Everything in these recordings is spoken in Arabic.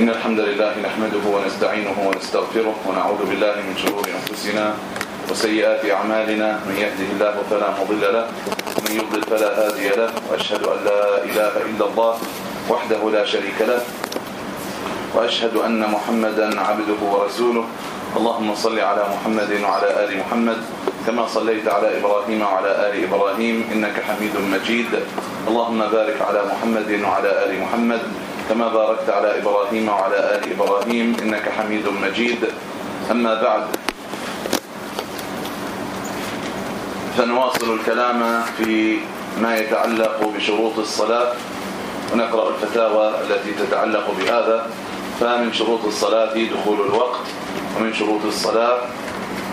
إن الحمد لله نحمده ونستعينه ونستغفره ونعوذ بالله من شرور أنفسنا وسيئات أعمالنا. من يهده الله فلا مضل له ومن يضلل فلا هادي له وأشهد أن لا إله إلا الله وحده لا شريك له وأشهد أن محمدا عبده ورسوله. اللهم صل على محمد وعلى آل محمد كما صليت على إبراهيم وعلى آل إبراهيم إنك حميد مجيد. اللهم بارك على محمد وعلى آل محمد. كما باركت على إبراهيم وعلى آل إبراهيم إنك حميد مجيد. أما بعد فنواصل الكلام في ما يتعلق بشروط الصلاة. ونقرأ الفتاوى التي تتعلق بهذا. فمن شروط الصلاة دخول الوقت ومن شروط الصلاة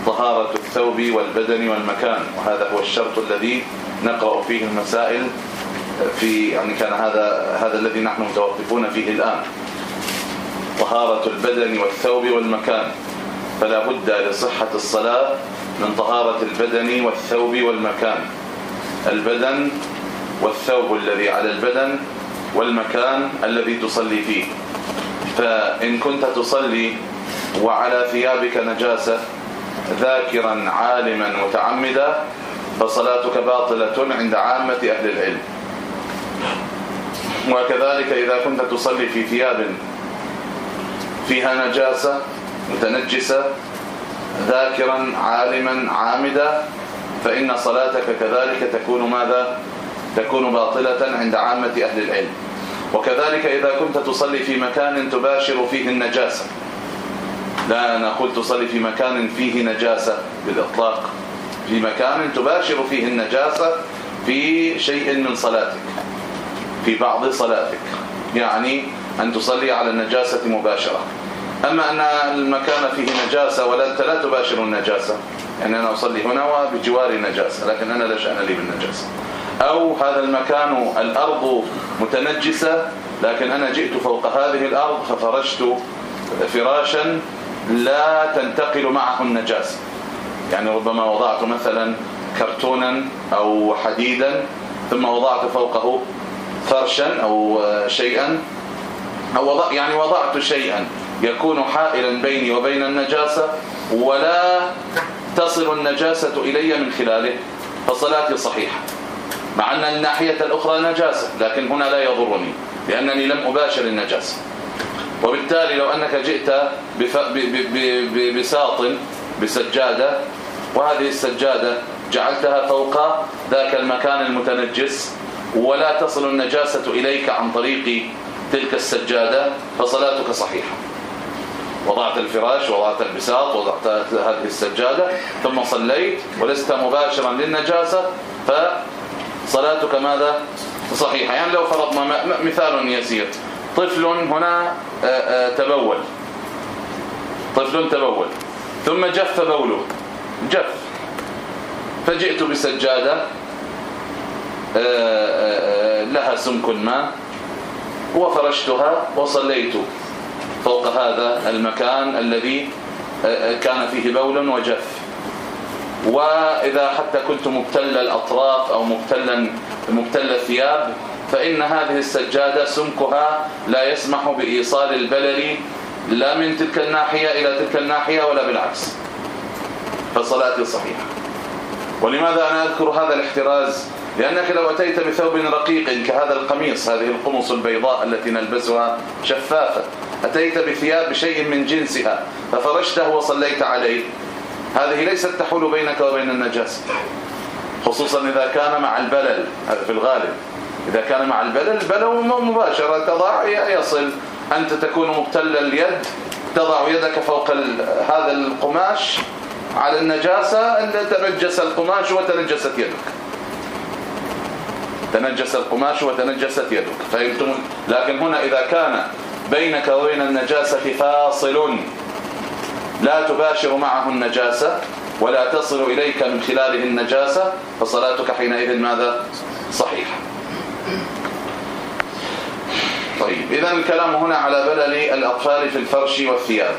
طهارة الثوب والبدن والمكان. وهذا هو الشرط الذي نقرأ فيه المسائل في يعني كان هذا هذا الذي نحن متوقفون فيه الآن. طهارة البدن والثوب والمكان. فلا بد لصحة الصلاة من طهارة البدن والثوب والمكان. البدن والثوب الذي على البدن والمكان الذي تصلي فيه. فإن كنت تصلي وعلى ثيابك نجاسة ذاكرا عالما متعمدا فصلاتك باطلة عند عامة أهل العلم. وكذلك إذا كنت تصلي في ثياب فيها نجاسة متنجسة ذاكرا عالما عامدا فإن صلاتك كذلك تكون ماذا؟ تكون باطلة عند عامة أهل العلم. وكذلك إذا كنت تصلي في مكان تباشر فيه النجاسة. لا نقول تصلي في مكان فيه نجاسة بالإطلاق. في مكان تباشر فيه النجاسة في شيء من صلاتك. في بعض صلاتك. يعني أن تصلي على النجاسة مباشرة. أما أن المكان فيه نجاسة ولا أنت لا تباشر النجاسة. يعني أنا أصلي هنا وبجواري نجاسة لكن أنا لا شأن لي بالنجاسة. أو هذا المكان الأرض متنجسة لكن أنا جئت فوق هذه الأرض ففرشت فراشا لا تنتقل معه النجاسة. يعني ربما وضعت مثلا كرتونا أو حديدا ثم وضعت فوقه فرشا أو شيئا أو وضع يعني وضعت شيئا يكون حائلا بيني وبين النجاسة ولا تصل النجاسة إلي من خلاله فصلاتي صحيحة مع أن الناحية الأخرى نجاسة لكن هنا لا يضرني لأنني لم أباشر النجاسة. وبالتالي لو أنك جئت بساط بسجادة وهذه السجادة جعلتها فوق ذاك المكان المتنجس ولا تصل النجاسة إليك عن طريق تلك السجادة فصلاتك صحيحة. وضعت الفراش وضعت البساط وضعت هذه السجادة ثم صليت ولست مباشرا للنجاسة فصلاتك ماذا؟ صحيحة. يعني لو فرضنا مثال يسير. طفل هنا تبول. طفل تبول. ثم جف بوله. جف. فجئت بسجادة. لها سمك ما وفرشتها وصليت فوق هذا المكان الذي كان فيه بول وجف. وإذا حتى كنت مبتل الأطراف أو مبتلا مبتل الثياب فإن هذه السجادة سمكها لا يسمح بإيصال البلل لا من تلك الناحية إلى تلك الناحية ولا بالعكس. فصلاتي صحيحة. ولماذا أنا أذكر هذا الاحتراز؟ لأنك لو أتيت بثوب رقيق كهذا القميص هذه القمص البيضاء التي نلبسها شفافة. أتيت بثياب بشيء من جنسها ففرشته وصليت عليه. هذه ليست تحول بينك وبين النجاسة خصوصا إذا كان مع البلل. هذا في الغالب إذا كان مع البلل البلل مباشرة تضع يصل. أنت تكون مبتل اليد تضع يدك فوق هذا القماش على النجاسة أن تنجس القماش وتنجست يدك. تنجس القماش وتنجست يدك. فهمتم؟ لكن هنا إذا كان بينك وبين النجاسة فاصل. لا تباشر معه النجاسة ولا تصل إليك من خلاله النجاسة فصلاتك حينئذ ماذا؟ صحيحة. طيب اذا الكلام هنا على بلل الأطفال في الفرش والثياب.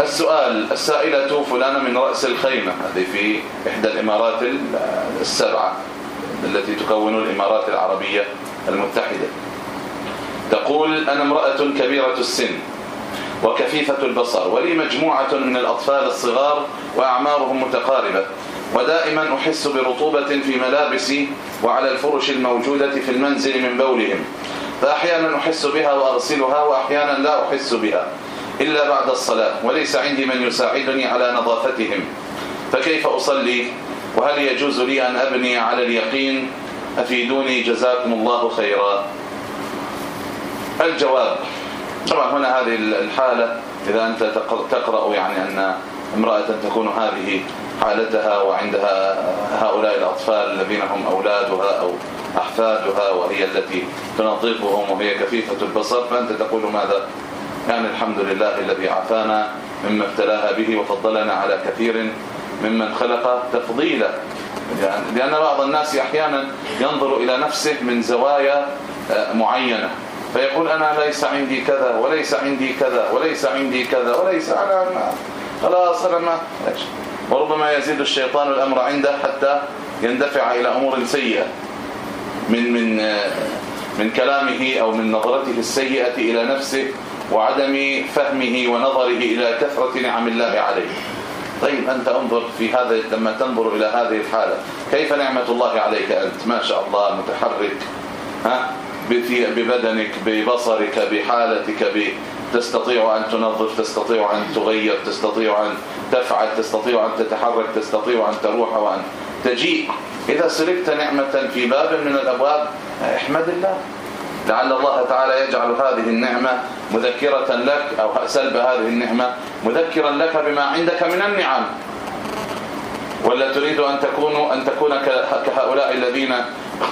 السؤال السائلة فلانة من رأس الخيمة. هذه في إحدى الإمارات السبعة. التي تكون الإمارات العربية المتحدة. تقول أنا امرأة كبيرة السن وكفيفة البصر ولي مجموعة من الأطفال الصغار وأعمارهم متقاربة ودائما أحس برطوبة في ملابسي وعلى الفرش الموجودة في المنزل من بولهم. فأحيانا أحس بها وأغسلها وأحيانا لا أحس بها إلا بعد الصلاة وليس عندي من يساعدني على نظافتهم. فكيف أصلي؟ وهل يجوز لي أن أبني على اليقين؟ أفيدوني جزاكم الله خيرا. الجواب. طبعا هنا هذه الحالة إذا أنت تقرأ يعني أن امرأة تكون هذه حالتها وعندها هؤلاء الأطفال الذين هم أولادها أو أحفادها وهي التي تنظفهم وهي كفيفة البصر فأنت تقول ماذا؟ يعني الحمد لله الذي عافانا مما ابتلاها به وفضلنا على كثير. ممن خلق تفضيلا. لأن بعض الناس أحيانا ينظر إلى نفسه من زوايا آه، معينة. فيقول أنا ليس عندي كذا وليس عندي كذا وليس عندي كذا وليس ما. خلاص أنا ما. وربما يزيد الشيطان الأمر عنده حتى يندفع إلى أمور سيئة. من من آه، من كلامه أو من نظرته السيئة إلى نفسه وعدم فهمه ونظره إلى كثرة نعم الله عليه. طيب أنت انظر في هذا لما تنظر إلى هذه الحالة كيف نعمة الله عليك أنت؟ ما شاء الله متحرك ها؟ ببدنك ببصرك بحالتك تستطيع أن تنظف تستطيع أن تغير تستطيع أن تفعل تستطيع أن تتحرك تستطيع أن تروح وأن تجيء. إذا سلكت نعمة في باب من الأبواب احمد الله. لعل الله تعالى يجعل هذه النعمة مذكرة لك أو سلب هذه النعمة مذكرا لك بما عندك من النعم. ولا تريد أن تكونوا أن تكون كهؤلاء الذين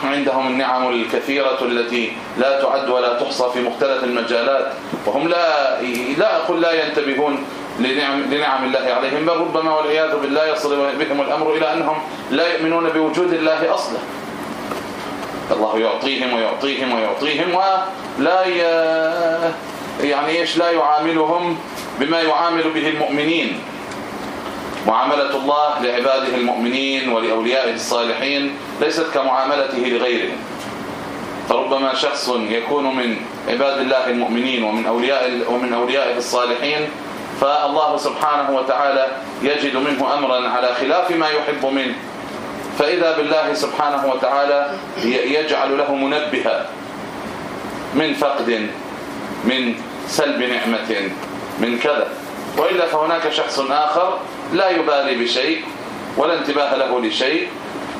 عندهم النعم الكثيرة التي لا تعد ولا تحصى في مختلف المجالات وهم لا لا أقول لا ينتبهون لنعم لنعم الله عليهم بل ربما والعياذ بالله يصل بهم الأمر إلى أنهم لا يؤمنون بوجود الله أصلا. الله يعطيهم ويعطيهم ويعطيهم ولا يعني إيش لا يعاملهم بما يعامل به المؤمنين. معاملة الله لعباده المؤمنين ولأوليائه الصالحين ليست كمعاملته لغيرهم. فربما شخص يكون من عباد الله المؤمنين ومن أولياء ومن أوليائه الصالحين فالله سبحانه وتعالى يجد منه امرا على خلاف ما يحب منه. فإذا بالله سبحانه وتعالى يجعل له منبها من فقد من سلب نعمة من كذا. وإلا فهناك شخص آخر لا يبالي بشيء ولا انتباه له لشيء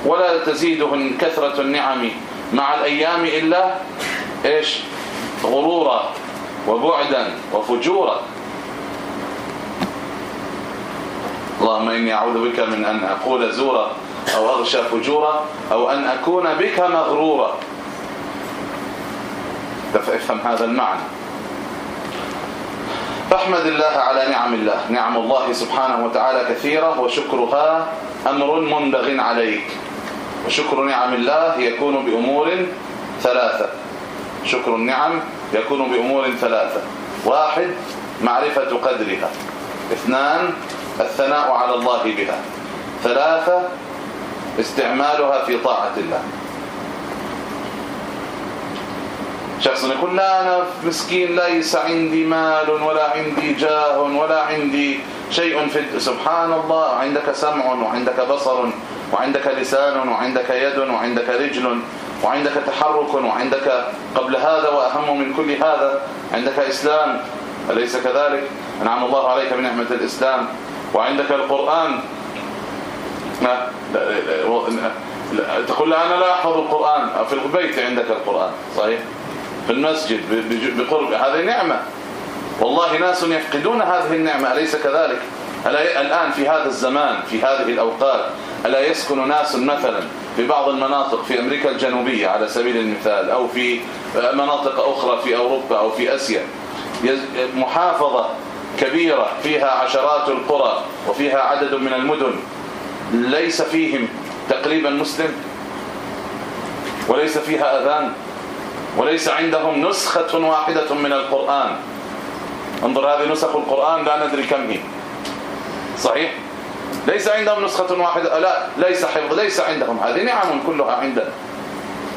ولا تزيده كثرة النعم مع الأيام إلا إيش؟ غرورا وبعدا وفجورا. اللهم إني أعوذ بك من أن أقول زورا أو أغشى فجورا أو أن أكون بك مغرورا. فافهم هذا المعنى. فاحمد الله على نعم الله. نعم الله سبحانه وتعالى كثيرة وشكرها أمر منبغ عليك. وشكر نعم الله يكون بأمور ثلاثة. شكر النعم يكون بأمور ثلاثة. واحد معرفة قدرها. اثنان الثناء على الله بها. ثلاثة استعمالها في طاعة الله. شخص يقول لا أنا مسكين ليس عندي مال ولا عندي جاه ولا عندي شيء في سبحان الله عندك سمع وعندك بصر وعندك لسان وعندك يد وعندك رجل وعندك تحرك وعندك قبل هذا وأهم من كل هذا عندك إسلام أليس كذلك؟ أنعم الله عليك بنعمة الإسلام. وعندك القرآن تقول لا أنا لا أحفظ القرآن. في البيت عندك القرآن صحيح؟ في المسجد بقرب هذه نعمة. والله ناس يفقدون هذه النعمة أليس كذلك؟ الآن في هذا الزمان في هذه الأوقات ألا يسكن ناس مثلا في بعض المناطق في أمريكا الجنوبية على سبيل المثال أو في مناطق أخرى في أوروبا أو في أسيا. محافظة كبيرة فيها عشرات القرى وفيها عدد من المدن. ليس فيهم تقريبا مسلم وليس فيها أذان وليس عندهم نسخة واحدة من القرآن. انظر هذه نسخ القرآن لا ندري كم هي. صحيح؟ ليس عندهم نسخة واحدة لا ليس حفظ ليس عندهم. هذه نعم كلها عندنا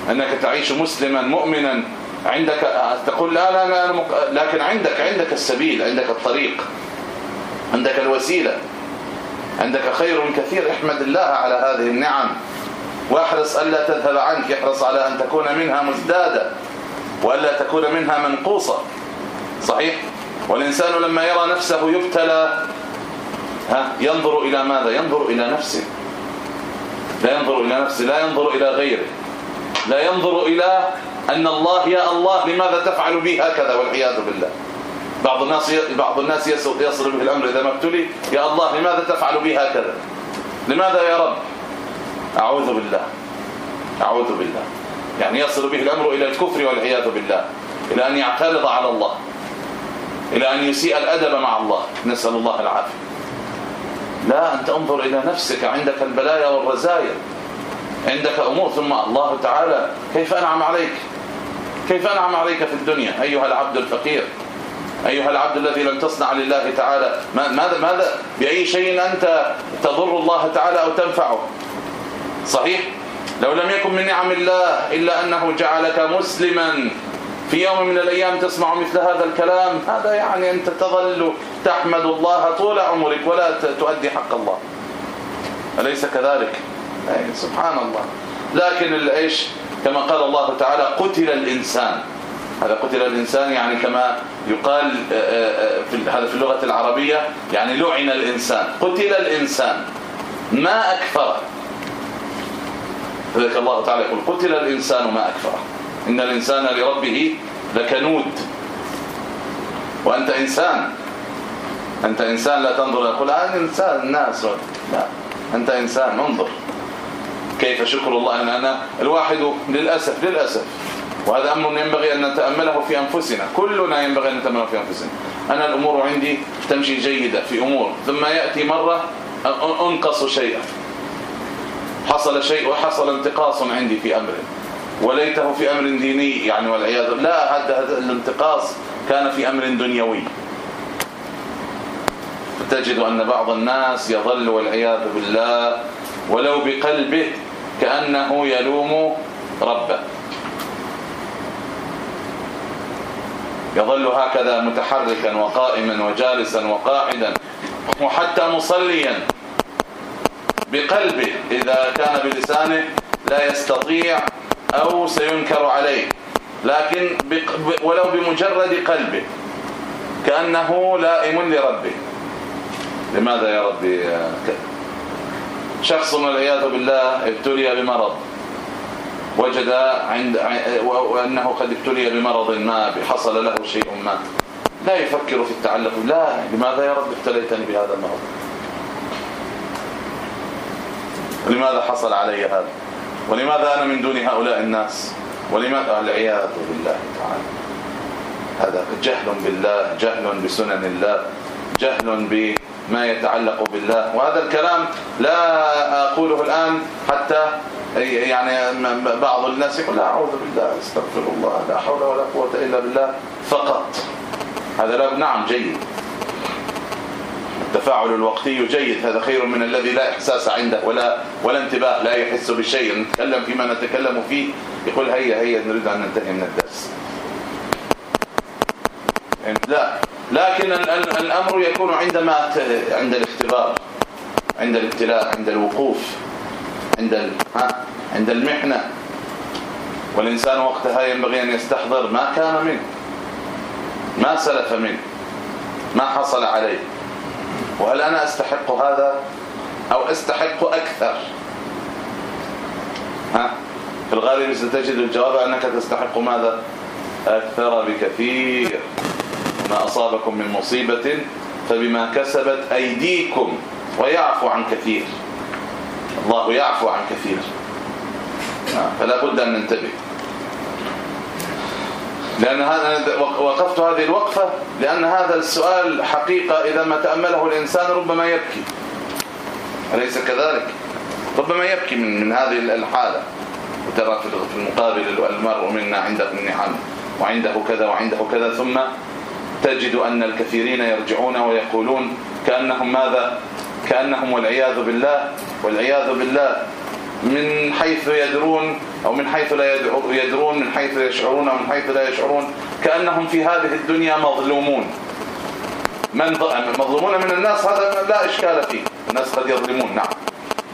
أنك تعيش مسلما مؤمنا. عندك تقول لا لا لا لكن عندك عندك السبيل عندك الطريق عندك الوسيلة. عندك خير كثير احمد الله على هذه النعم. واحرص ألا تذهب عنك احرص على أن تكون منها مزدادة وألا تكون منها منقوصة. صحيح؟ والإنسان لما يرى نفسه يبتلى ها ينظر إلى ماذا؟ ينظر إلى نفسه. لا ينظر إلى نفسه لا ينظر إلى غيره. لا ينظر إلى أن الله يا الله لماذا تفعل بي هكذا والعياذ بالله؟ بعض الناس بعض الناس يصل به الأمر إذا ما ابتلي. يا الله لماذا تفعل بي هكذا؟ لماذا يا رب؟ أعوذ بالله. أعوذ بالله. يعني يصل به الأمر إلى الكفر والعياذ بالله. إلى أن يعترض على الله. إلى أن يسيء الأدب مع الله. نسأل الله العافية. لا أنت انظر إلى نفسك. عندك البلايا والرزايا. عندك أمور. ثم الله تعالى كيف أنعم عليك؟ كيف أنعم عليك في الدنيا أيها العبد الفقير؟ أيها العبد الذي لم تصنع لله تعالى ماذا ماذا؟ بأي شيء أنت تضر الله تعالى أو تنفعه. صحيح؟ لو لم يكن من نعم الله إلا أنه جعلك مسلما في يوم من الأيام تسمع مثل هذا الكلام هذا يعني أنت تظل تحمد الله طول عمرك ولا تؤدي حق الله. أليس كذلك؟ سبحان الله. لكن إيش؟ كما قال الله تعالى قتل الإنسان. هذا قتل الإنسان يعني كما يقال آه، آه، في هذا في اللغة العربية يعني لعن الإنسان قتل الإنسان ما أكفره. فذلك الله تعالى يقول قتل الإنسان ما أكفره. إن الإنسان لربه لكنود. وأنت إنسان. أنت إنسان لا تنظر يقول أنا إنسان الناس لا أنت إنسان انظر. كيف شكر الله؟ أن أنا الواحد للأسف للأسف. وهذا أمر ينبغي أن نتأمله في أنفسنا. كلنا ينبغي أن نتأمله في أنفسنا. أنا الأمور عندي تمشي جيدة في أمور. ثم يأتي مرة أنقص شيئا. حصل شيء وحصل انتقاص عندي في أمر. وليته في أمر ديني يعني والعياذ لا هذا الانتقاص كان في أمر دنيوي. تجد أن بعض الناس يظل والعياذ بالله ولو بقلبه كأنه يلوم ربه. يظل هكذا متحركا وقائما وجالسا وقاعدا وحتى مصليا بقلبه إذا كان بلسانه لا يستطيع أو سينكر عليه. لكن ولو بمجرد قلبه. كأنه لائم لربه. لماذا يا ربي؟ شخص والعياذ بالله ابتلي بمرض. وجد عند وأنه قد ابتلي بمرض ما حصل له شيء ما. لا يفكر في التعلق. لا لماذا يا رب ابتليتني بهذا المرض؟ لماذا حصل علي هذا؟ ولماذا أنا من دون هؤلاء الناس؟ ولماذا العياذ بالله تعالى؟ هذا جهل بالله جهل بسنن الله جهل بما يتعلق بالله. وهذا الكلام لا أقوله الآن حتى يعني بعض الناس يقول لا أعوذ بالله أستغفر الله لا حول ولا قوة إلا بالله فقط. هذا لا نعم جيد. التفاعل الوقتي جيد. هذا خير من الذي لا إحساس عنده ولا ولا انتباه لا يحس بشيء. نتكلم فيما نتكلم فيه. يقول هيا هيا نريد أن ننتهي من الدرس. لا. لكن الأمر يكون عندما عند الاختبار عند الابتلاء عند الوقوف عند عند المحنة. والإنسان وقتها ينبغي أن يستحضر ما كان منه ما سلف منه ما حصل عليه. وهل أنا أستحق هذا أو أستحق أكثر؟ ها؟ في الغالب ستجد الجواب أنك تستحق ماذا؟ أكثر بكثير. ما أصابكم من مصيبة فبما كسبت أيديكم ويعفو عن كثير. الله يعفو عن كثير. فلا بد أن ننتبه. لأن هذا وقفت هذه الوقفة لأن هذا السؤال حقيقة إذا ما تأمله الإنسان ربما يبكي. أليس كذلك؟ ربما يبكي من من هذه الحالة. وترى في المقابل المرء منا عنده النعم وعنده كذا وعنده كذا ثم تجد أن الكثيرين يرجعون ويقولون كأنهم ماذا؟ كأنهم والعياذ بالله والعياذ بالله. من حيث يدرون أو من حيث لا يدرون من حيث يشعرون أو من حيث لا يشعرون كأنهم في هذه الدنيا مظلومون. من مظلومون من الناس هذا لا إشكال فيه. الناس قد يظلمون نعم.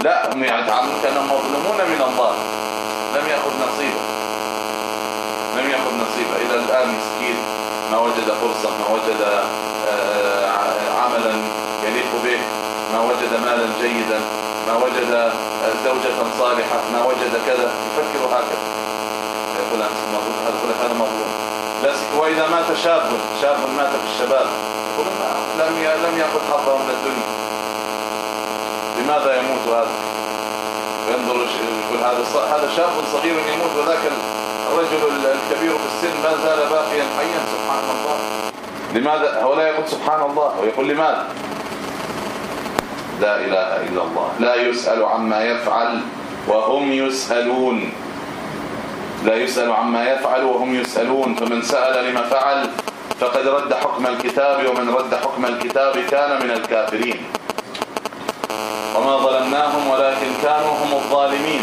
لا هم يتعاملون كأنهم مظلومون من الله. لم يأخذ نصيبه لم يأخذ نصيبه إلى الآن مسكين ما وجد فرصة ما وجد آه، عملا يليق به ما وجد مالا جيدا ما وجد زوجة صالحة ما وجد كذا يفكر هكذا يقول يقول هذا مظلوم بس وإذا مات شاب شاب مات في الشباب يقول لم لم يأخذ حظه من الدنيا لماذا يموت هذا ينظر يقول هذا هذا صغير يموت وذاك الرجل الكبير في السن ما زال باقيا حيا سبحان الله. لماذا؟ هو لا يقول سبحان الله ويقول لماذا؟ لا إله إلا الله. لا يسأل عما يفعل وهم يسألون. لا يسأل عما يفعل وهم يسألون. فمن سأل لما فعل فقد رد حكم الكتاب ومن رد حكم الكتاب كان من الكافرين. وما ظلمناهم ولكن كانوا هم الظالمين.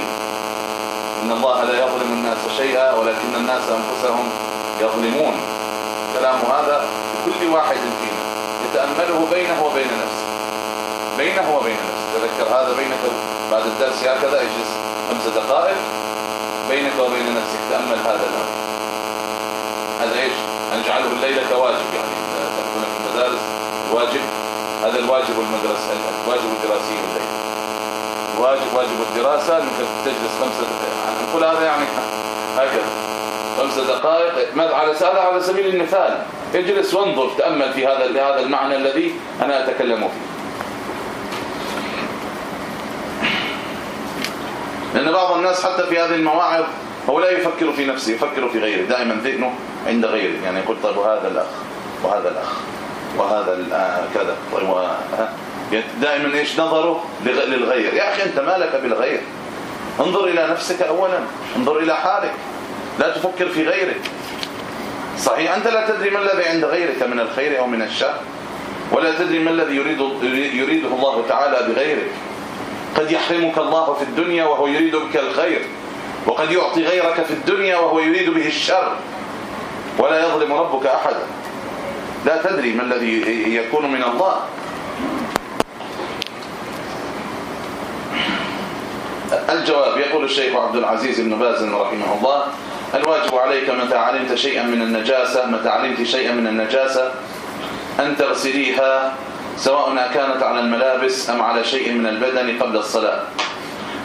الله لا يظلم الناس شيئا ولكن الناس أنفسهم يظلمون. كلام هذا لكل واحد فينا. يتأمله بينه وبين نفسه. بينه وبين نفسه. تذكر هذا بينك بعد الدرس هكذا اجلس خمس دقائق. بينك وبين نفسك تأمل هذا الأمر. هذا إيش؟ نجعله الليلة كواجب. يعني تكون في المدارس واجب. هذا الواجب المدرسة الواجب الدراسي الليل الواجب واجب الدراسة انك تجلس خمسة دقائق. نقول هذا يعني هكذا. خمس دقائق. ماذا؟ على هذا على سبيل المثال اجلس وانظر تأمل في هذا هذا المعنى الذي أنا أتكلم فيه. لأن بعض الناس حتى في هذه المواعظ هو لا يفكر في نفسه يفكر في غيره. دائما ذهنه عند غيره. يعني يقول طيب وهذا الأخ وهذا الأخ وهذا آه، كذا. طيب دائما إيش نظره للغير. يا أخي أنت مالك بالغير. انظر إلى نفسك أولا. انظر إلى حالك. لا تفكر في غيرك. صحيح أنت لا تدري ما الذي عند غيرك من الخير أو من الشر ولا تدري ما الذي يريد يريده الله تعالى بغيرك. قد يحرمك الله في الدنيا وهو يريد بك الخير وقد يعطي غيرك في الدنيا وهو يريد به الشر ولا يظلم ربك احدا لا تدري ما الذي يكون من الله. الجواب يقول الشيخ عبد العزيز بن باز رحمه الله الواجب عليك متى علمت شيئا من النجاسة متى علمت شيئا من النجاسة أن تغسليها سواء كانت على الملابس أم على شيء من البدن قبل الصلاة.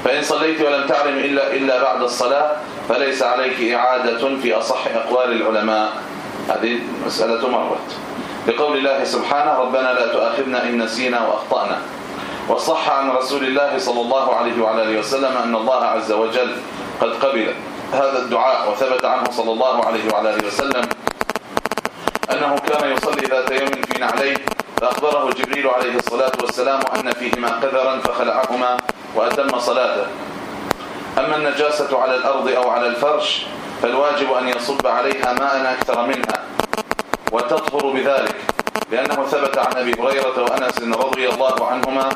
فإن صليت ولم تعلم إلا, إلا بعد الصلاة فليس عليك إعادة في أصح أقوال العلماء. هذه مسألة مرت لقول الله سبحانه ربنا لا تؤاخذنا إن نسينا وأخطأنا. وصح عن رسول الله صلى الله عليه وعلى آله وسلم أن الله عز وجل قد قبل هذا الدعاء وثبت عنه صلى الله عليه وعلى آله وسلم أنه كان يصلي ذات يوم في نعليه فأخبره جبريل عليه الصلاة والسلام أن فيهما قذرا فخلعهما وأتم صلاته. أما النجاسة على الأرض أو على الفرش فالواجب أن يصب عليها ماء أكثر منها وتطهر بذلك. لأنه ثبت عن أبي هريرة وأنس رضي الله عنهما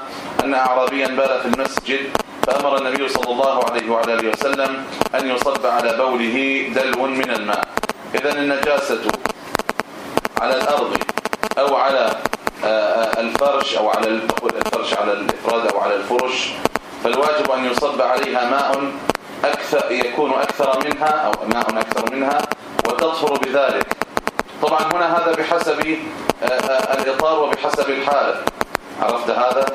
أن أعرابيا بال في المسجد فأمر النبي صلى الله عليه وعلى آله وسلم أن يصب على بوله دلو من الماء. إذا النجاسة على الأرض أو على آه، الفرش أو على الفرش على الإفراد أو على الفرش فالواجب أن يصب عليها ماء أكثر يكون أكثر منها أو ماء أكثر منها وتطهر بذلك. طبعا هنا هذا بحسب آه، آه، الإطار وبحسب الحالة عرفت هذا؟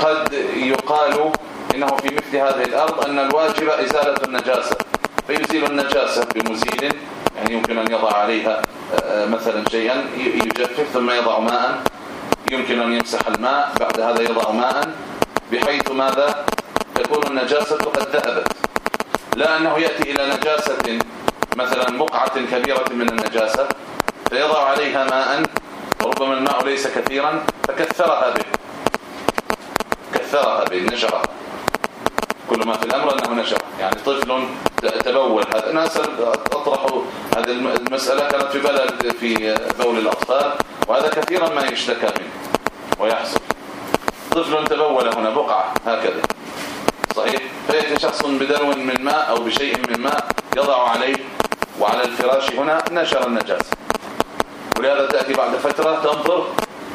قد يقال إنه في مثل هذه الأرض أن الواجب إزالة النجاسة فيزيل النجاسة بمزيل يعني يمكن أن يضع عليها آه، مثلا شيئا يجفف ثم يضع ماء يمكن أن يمسح الماء بعد هذا يضع ماء بحيث ماذا؟ تكون النجاسة قد ذهبت. لا أنه يأتي إلى نجاسة مثلا بقعة كبيرة من النجاسة فيضع عليها ماء وربما الماء ليس كثيرا فكثرها به. كثرها به نشرها كل ما في الأمر أنه نشر يعني طفل تبول. هذا أنا أطرح هذه المسألة كانت في بلد في بول الأطفال وهذا كثيرا ما يشتكى منه ويحصل. طفل تبول هنا بقعة هكذا. صحيح؟ فيأتي شخص بدلو من ماء أو بشيء من ماء يضع عليه وعلى الفراش هنا نشر النجاسة ولهذا تأتي بعد فترة تنظر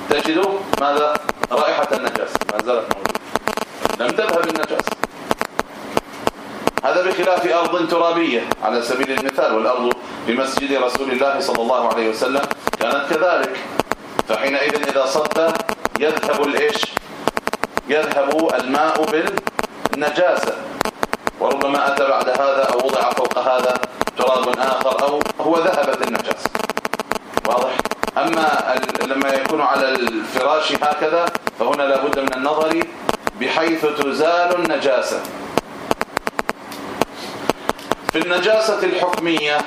تجد ماذا؟ رائحة النجاسة ما زالت موجودة. لم تذهب النجاسة هذا بخلاف أرض ترابية. على سبيل المثال والأرض بمسجد رسول الله صلى الله عليه وسلم كانت كذلك. فحينئذ إذا صد يذهب الإيش؟ يذهب الماء بالنجاسة. وربما أتى بعد هذا أو وضع فوق هذا تراب آخر أو هو ذهبت النجاسة واضح؟ أما لما يكون على الفراش هكذا فهنا لابد من النظر بحيث تزال النجاسة. في النجاسة الحكمية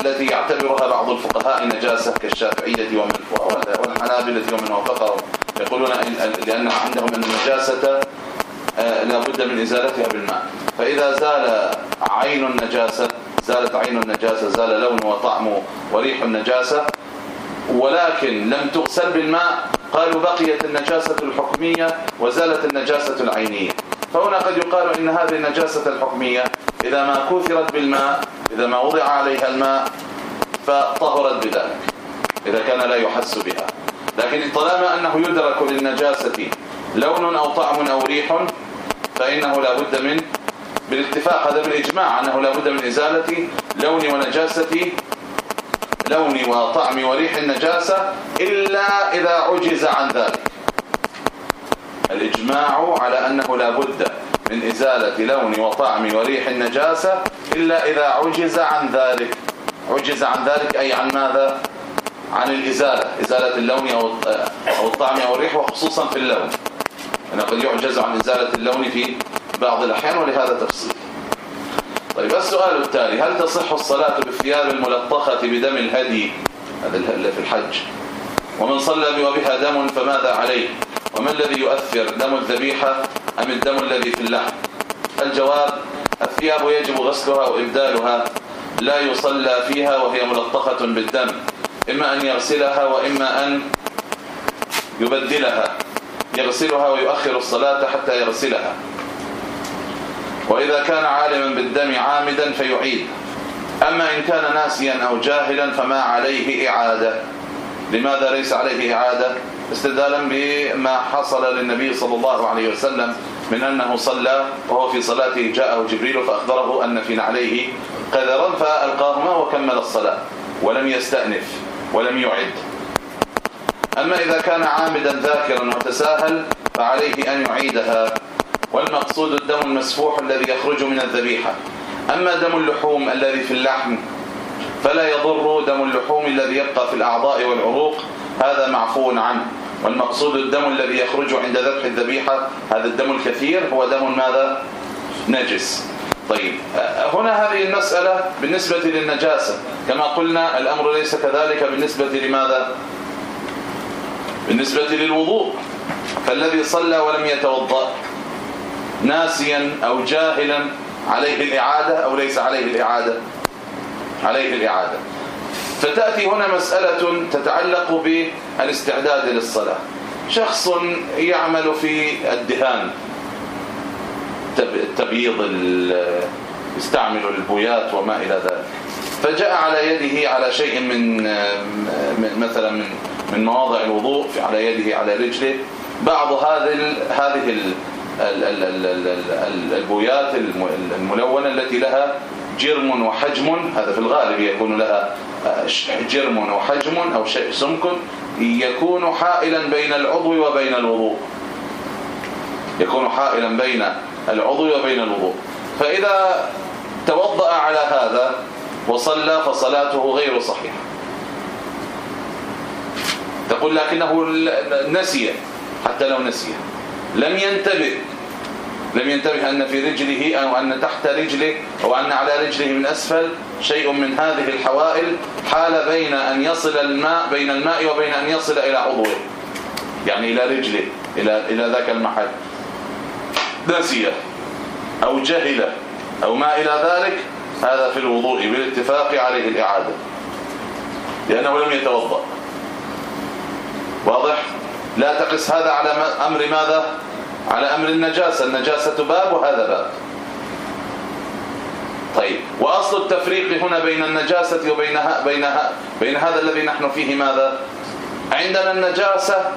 التي يعتبرها بعض الفقهاء نجاسة كالشافعية ومن والحنابلة ومن وفقهم يقولون لأن عندهم أن النجاسة آه، لا بد من إزالتها بالماء. فإذا زال عين النجاسة زالت عين النجاسة زال لون وطعم وريح النجاسة. ولكن لم تغسل بالماء قالوا بقيت النجاسة الحكمية وزالت النجاسة العينية. فهنا قد يقال إن هذه النجاسة الحكمية إذا ما كثرت بالماء إذا ما وضع عليها الماء فطهرت بذلك. إذا كان لا يحس بها. لكن طالما أنه يدرك للنجاسة لون أو طعم أو ريح فإنه لا بد من بالاتفاق هذا بالإجماع أنه لا بد من إزالة لون ونجاسة لون وطعم وريح النجاسة إلا إذا عجز عن ذلك. الإجماع على أنه لا بد من إزالة لون وطعم وريح النجاسة إلا إذا عجز عن ذلك. عجز عن ذلك أي عن ماذا؟ عن الإزالة إزالة اللون أو أو الطعم أو الريح وخصوصا في اللون. أنه قد يعجز عن إزالة اللون في بعض الأحيان ولهذا تفصيل. طيب السؤال التالي هل تصح الصلاة بالثياب الملطخة بدم الهدي؟ هذا اللي في الحج. ومن صلى وبها دم فماذا عليه؟ وما الذي يؤثر دم الذبيحة أم الدم الذي في اللحم؟ الجواب الثياب يجب غسلها وإبدالها لا يصلى فيها وهي ملطخة بالدم إما أن يغسلها وإما أن يبدلها. يغسلها ويؤخر الصلاة حتى يغسلها. وإذا كان عالما بالدم عامدا فيعيد. أما إن كان ناسيا أو جاهلا فما عليه إعادة. لماذا ليس عليه إعادة؟ استدلالا بما حصل للنبي صلى الله عليه وسلم من أنه صلى وهو في صلاته جاءه جبريل فأخبره أن في نعليه قذرا فألقاهما وكمل الصلاة ولم يستأنف ولم يعد. أما إذا كان عامدا ذاكرا وتساهل فعليه أن يعيدها. والمقصود الدم المسفوح الذي يخرج من الذبيحة. أما دم اللحوم الذي في اللحم فلا يضر دم اللحوم الذي يبقى في الأعضاء والعروق. هذا معفو عنه. والمقصود الدم الذي يخرج عند ذبح الذبيحة هذا الدم الكثير هو دم ماذا؟ نجس. طيب هنا هذه المسألة بالنسبة للنجاسة. كما قلنا الأمر ليس كذلك بالنسبة لماذا؟ بالنسبة للوضوء. فالذي صلى ولم يتوضأ. ناسيا أو جاهلا عليه الإعادة أو ليس عليه الإعادة. عليه الإعادة. فتأتي هنا مسألة تتعلق بالاستعداد للصلاة. شخص يعمل في الدهان. تبييض يستعمل البويات وما إلى ذلك. فجاء على يده على شيء من مثلا من من مواضع الوضوء على يده على رجله. بعض هذه هذه البويات الملونة التي لها جرم وحجم هذا في الغالب يكون لها آه، جرم وحجم أو شيء سمك يكون حائلا بين العضو وبين الوضوء. يكون حائلا بين العضو وبين الوضوء. فإذا توضأ على هذا وصلى فصلاته غير صحيحة. تقول لكنه نسي حتى لو نسي. لم ينتبه. لم ينتبه أن في رجله أو أن تحت رجله أو أن على رجله من أسفل شيء من هذه الحوائل حال بين أن يصل الماء بين الماء وبين أن يصل إلى عضوه. يعني إلى رجله إلى إلى ذاك المحل. نسيه أو جهله أو ما إلى ذلك هذا في الوضوء بالاتفاق عليه الإعادة. لأنه لم يتوضأ. واضح؟ لا تقس هذا على أمر ماذا؟ على أمر النجاسة. النجاسة باب وهذا باب. طيب. وأصل التفريق هنا بين النجاسة وبين بين بين هذا الذي نحن فيه ماذا؟ عندنا النجاسة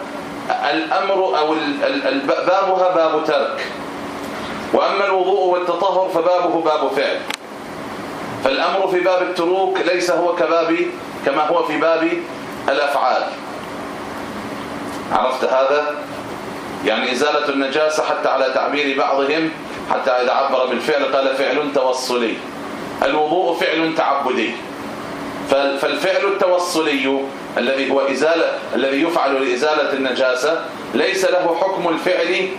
الأمر أو بابها باب ترك. وأما الوضوء والتطهر فبابه باب فعل. فالأمر في باب التروك ليس هو كباب كما هو في باب الأفعال. عرفت هذا؟ يعني إزالة النجاسة حتى على تعبير بعضهم حتى إذا عبر بالفعل قال فعل توصلي. الوضوء فعل تعبدي. فالفعل التوصلي الذي هو إزالة الذي يفعل لإزالة النجاسة ليس له حكم الفعل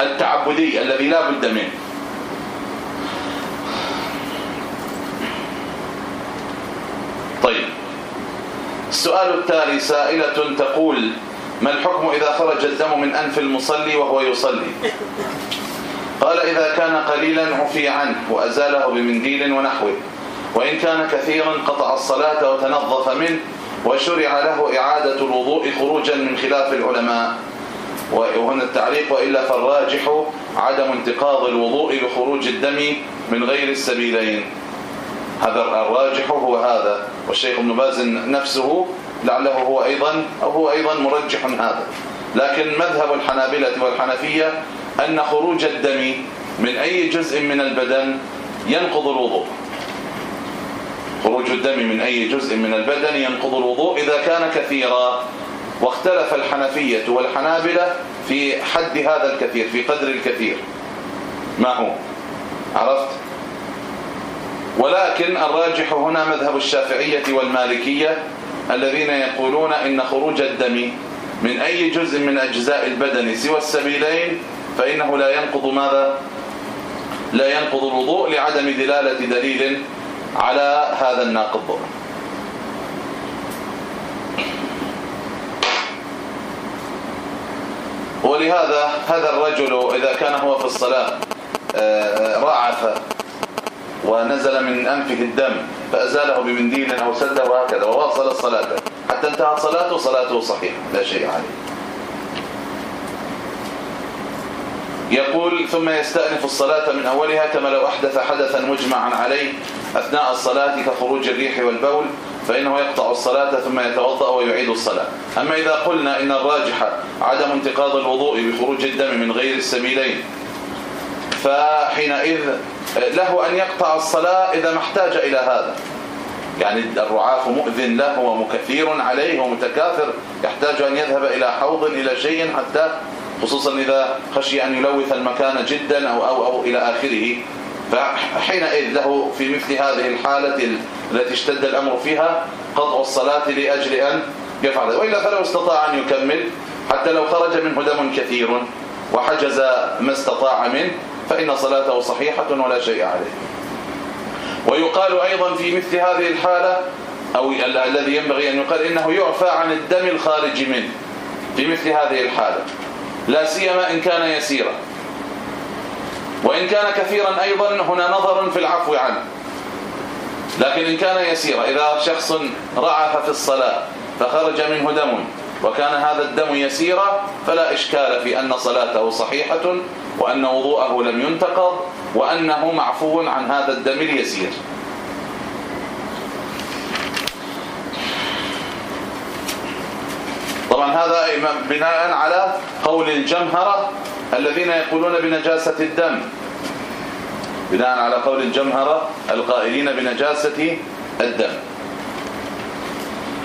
التعبدي الذي لا بد منه طيب السؤال التالي سائلة تقول ما الحكم إذا خرج الدم من أنف المصلي وهو يصلي؟ قال إذا كان قليلا عفي عنه وأزاله بمنديل ونحوه وإن كان كثيرا قطع الصلاة وتنظف منه وشرع له إعادة الوضوء خروجا من خلاف العلماء. وهنا التعليق وإلا فالراجح عدم انتقاض الوضوء لخروج الدم من غير السبيلين. هذا الراجح هو هذا. والشيخ ابن باز نفسه لعله هو أيضا أو هو أيضا مرجح هذا. لكن مذهب الحنابلة والحنفية أن خروج الدم من أي جزء من البدن ينقض الوضوء. خروج الدم من أي جزء من البدن ينقض الوضوء إذا كان كثيرا. واختلف الحنفية والحنابلة في حد هذا الكثير في قدر الكثير. ما هو؟ عرفت؟ ولكن الراجح هنا مذهب الشافعية والمالكية الذين يقولون إن خروج الدم من أي جزء من أجزاء البدن سوى السبيلين فإنه لا ينقض ماذا؟ لا ينقض الوضوء لعدم دلالة دليل على هذا الناقض. ولهذا هذا الرجل إذا كان هو في الصلاة آه، رعف. ونزل من أنفه الدم فأزاله بمنديل أو سده وهكذا وواصل الصلاة. حتى انتهت صلاته صلاته صحيحة لا شيء عليه. يقول ثم يستأنف الصلاة من أولها كما لو أحدث حدثا مجمعا عليه أثناء الصلاة كخروج الريح والبول فإنه يقطع الصلاة ثم يتوضأ ويعيد الصلاة. أما إذا قلنا إن الراجح عدم انتقاض الوضوء بخروج الدم من غير السبيلين فحينئذ له أن يقطع الصلاة إذا ما احتاج إلى هذا. يعني الرعاف مؤذن له ومكثير عليه ومتكاثر يحتاج أن يذهب إلى حوض إلى شيء حتى خصوصا إذا خشي أن يلوث المكان جدا أو, أو, أو إلى آخره. فحينئذ له في مثل هذه الحالة التي اشتد الأمر فيها قطع الصلاة لأجل أن يفعل. وإلا فلو استطاع أن يكمل حتى لو خرج منه دم كثير وحجز ما استطاع منه فإن صلاته صحيحة ولا شيء عليه. ويقال أيضا في مثل هذه الحالة أو الذي ينبغي أن يقال إنه يعفى عن الدم الخارج منه في مثل هذه الحالة. لا سيما إن كان يسيرا. وإن كان كثيرا أيضا هنا نظر في العفو عنه. لكن إن كان يسيرا إذا شخص رعف في الصلاة فخرج منه دم وكان هذا الدم يسيرا فلا إشكال في أن صلاته صحيحة وأن وضوءه لم ينتقض وأنه معفو عن هذا الدم اليسير. طبعا هذا بناء على قول الجمهرة الذين يقولون بنجاسة الدم. بناء على قول الجمهرة القائلين بنجاسة الدم.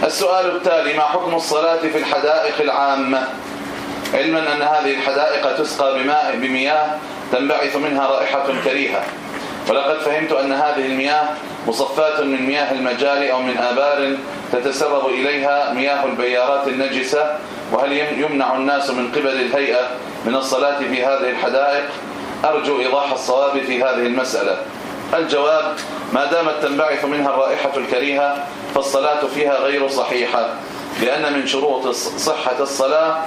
السؤال التالي ما حكم الصلاة في الحدائق العامة؟ علما أن هذه الحدائق تسقى بماء بمياه تنبعث منها رائحة كريهة. ولقد فهمت أن هذه المياه مصفاة من مياه المجاري أو من آبار تتسرب إليها مياه البيارات النجسة. وهل يمنع الناس من قبل الهيئة من الصلاة في هذه الحدائق؟ أرجو إيضاح الصواب في هذه المسألة. الجواب ما دامت تنبعث منها الرائحة الكريهة فالصلاة فيها غير صحيحة لأن من شروط صحة الصلاة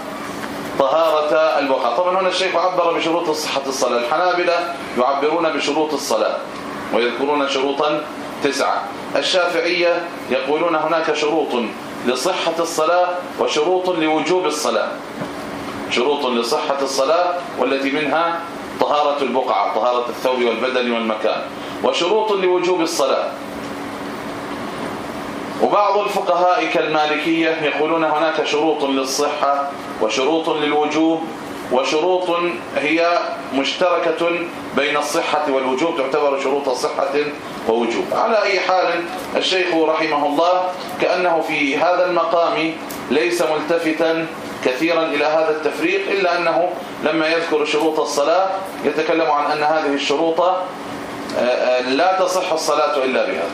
طهارة البقاء طبعا هنا الشيخ عبر بشروط صحة الصلاة. الحنابلة يعبرون بشروط الصلاة ويذكرون شروطا تسعة. الشافعية يقولون هناك شروط لصحة الصلاة وشروط لوجوب الصلاة. شروط لصحة الصلاة والتي منها طهارة البقعة طهارة الثوب والبدن والمكان وشروط لوجوب الصلاة. وبعض الفقهاء كالمالكية يقولون هناك شروط للصحة وشروط للوجوب وشروط هي مشتركة بين الصحة والوجوب تعتبر شروط صحة ووجوب. على أي حال الشيخ رحمه الله كأنه في هذا المقام ليس ملتفتا كثيرا إلى هذا التفريق إلا أنه لما يذكر شروط الصلاة يتكلم عن أن هذه الشروط آه، آه، لا تصح الصلاة إلا بها.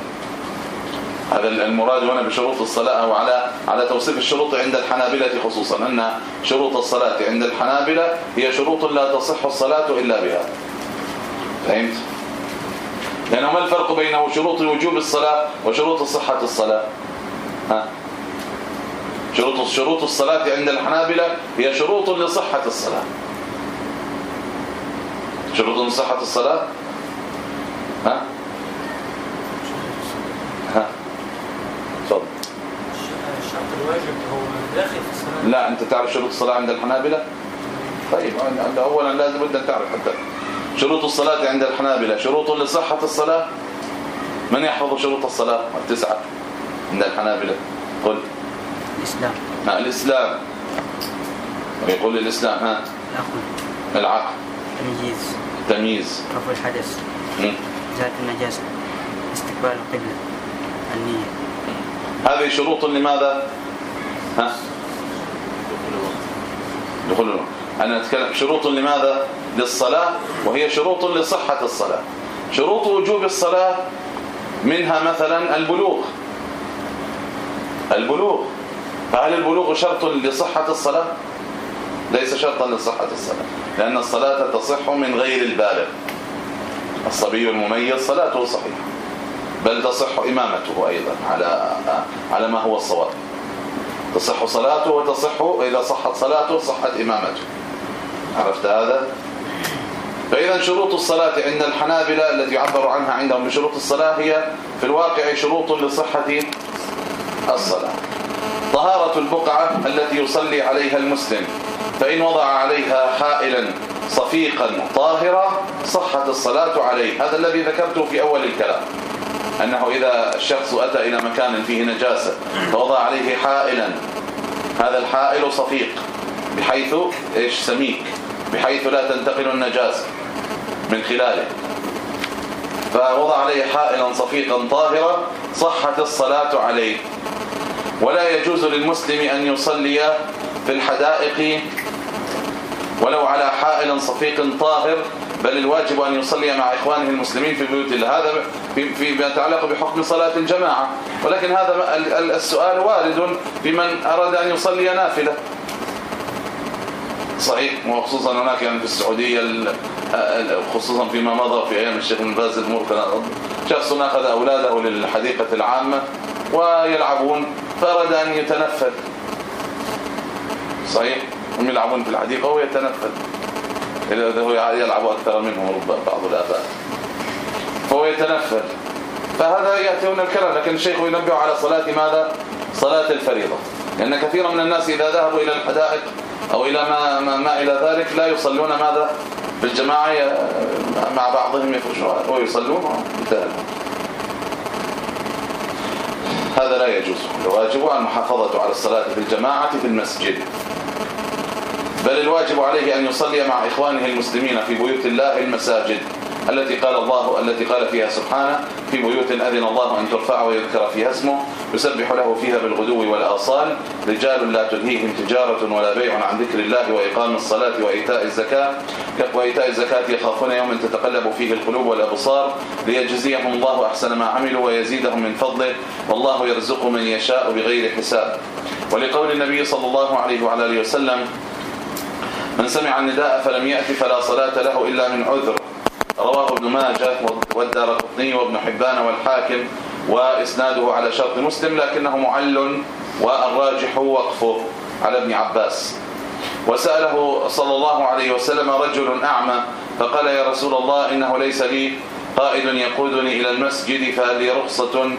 هذا المراد هنا بشروط الصلاة أو على على توصيف الشروط عند الحنابلة خصوصا أن شروط الصلاة عند الحنابلة هي شروط لا تصح الصلاة إلا بها. فهمت؟ لأنه ما الفرق بينه شروط وجوب الصلاة وشروط صحة الصلاة؟ ها؟ شروط شروط الصلاة عند الحنابلة هي شروط لصحة الصلاة. شروط لصحة الصلاة ها ها تفضل الشرط الواجب هو داخل في الصلاة. لا أنت تعرف شروط الصلاة عند الحنابلة؟ طيب اولا لازم بدنا تعرف حتى شروط الصلاة عند الحنابلة. شروط لصحة الصلاة؟ من يحفظ شروط الصلاة؟ التسعة عند الحنابلة. قل. الإسلام. ما الإسلام. ويقول الإسلام ها. العقل العقل. التمييز. التمييز. رفع الحدث. إزالة النجاسة. استقبال القبلة. النية. هذه شروط لماذا؟ ها؟ دخول الوقت. أنا أتكلم شروط لماذا؟ للصلاة وهي شروط لصحة الصلاة. شروط وجوب الصلاة منها مثلا البلوغ. البلوغ. فهل البلوغ شرط لصحة الصلاة؟ ليس شرطا لصحة الصلاة لأن الصلاة تصح من غير البالغ. الصبي المميز صلاته صحيحة بل تصح إمامته أيضا على على ما هو الصواب. تصح صلاته وتصح إذا صحت صلاته صحت إمامته. عرفت هذا؟ فإذا شروط الصلاة عند الحنابلة التي يعبر عنها عندهم بشروط الصلاة هي في الواقع شروط لصحة الصلاة. طهارة البقعة التي يصلي عليها المسلم فإن وضع عليها حائلا صفيقا طاهرا صحت الصلاة عليه. هذا الذي ذكرته في أول الكلام. أنه إذا الشخص أتى إلى مكان فيه نجاسة فوضع عليه حائلا. هذا الحائل صفيق بحيث إيش؟ سميك بحيث لا تنتقل النجاسة من خلاله. فوضع عليه حائلا صفيقا طاهرا صحت الصلاة عليه. ولا يجوز للمسلم أن يصلي في الحدائق ولو على حائل صفيق طاهر بل الواجب أن يصلي مع إخوانه المسلمين في بيوت الله. هذا فيما يتعلق بحكم صلاة الجماعة. ولكن هذا السؤال وارد بمن أراد أن يصلي نافلة. صحيح وخصوصا هناك يعني في السعودية خصوصا فيما مضى في أيام الشيخ بن باز الأمور شخص أخذ أولاده للحديقة العامة ويلعبون فأراد أن يتنفل صحيح هم يلعبون في الحديقة وهو هو يلعب أكثر منهم بعض الآباء. فهو يتنفل. فهذا يأتي هنا الكلام لكن الشيخ ينبه على صلاة ماذا؟ صلاة الفريضة. لأن كثيرا من الناس إذا ذهبوا إلى الحدائق أو إلى ما, ما, ما إلى ذلك لا يصلون ماذا؟ بالجماعة مع بعضهم يفرشون ويصلون. انتهى. هذا لا يجوز. الواجب المحافظة على الصلاة في الجماعة في المسجد. بل الواجب عليه أن يصلي مع إخوانه المسلمين في بيوت الله المساجد التي قال الله التي قال فيها سبحانه في بيوت أذن الله أن ترفع ويذكر فيها اسمه. يسبح له فيها بالغدو والآصال. رجال لا تلهيهم تجارة ولا بيع عن ذكر الله وإقام الصلاة وإيتاء الزكاة. وإيتاء الزكاة يخافون يوما تتقلب فيه القلوب والأبصار ليجزيهم الله أحسن ما عملوا ويزيدهم من فضله. والله يرزق من يشاء بغير حساب. ولقول النبي صلى الله عليه وعلى آله وسلم من سمع النداء فلم يأتي فلا صلاة له إلا من عذر. رواه ابن ماجه والدار قطني وابن حبان والحاكم وإسناده على شرط مسلم لكنه معل والراجح وقفه على ابن عباس. وسأله صلى الله عليه وسلم رجل أعمى فقال يا رسول الله إنه ليس لي قائد يقودني إلى المسجد فهل لي رخصة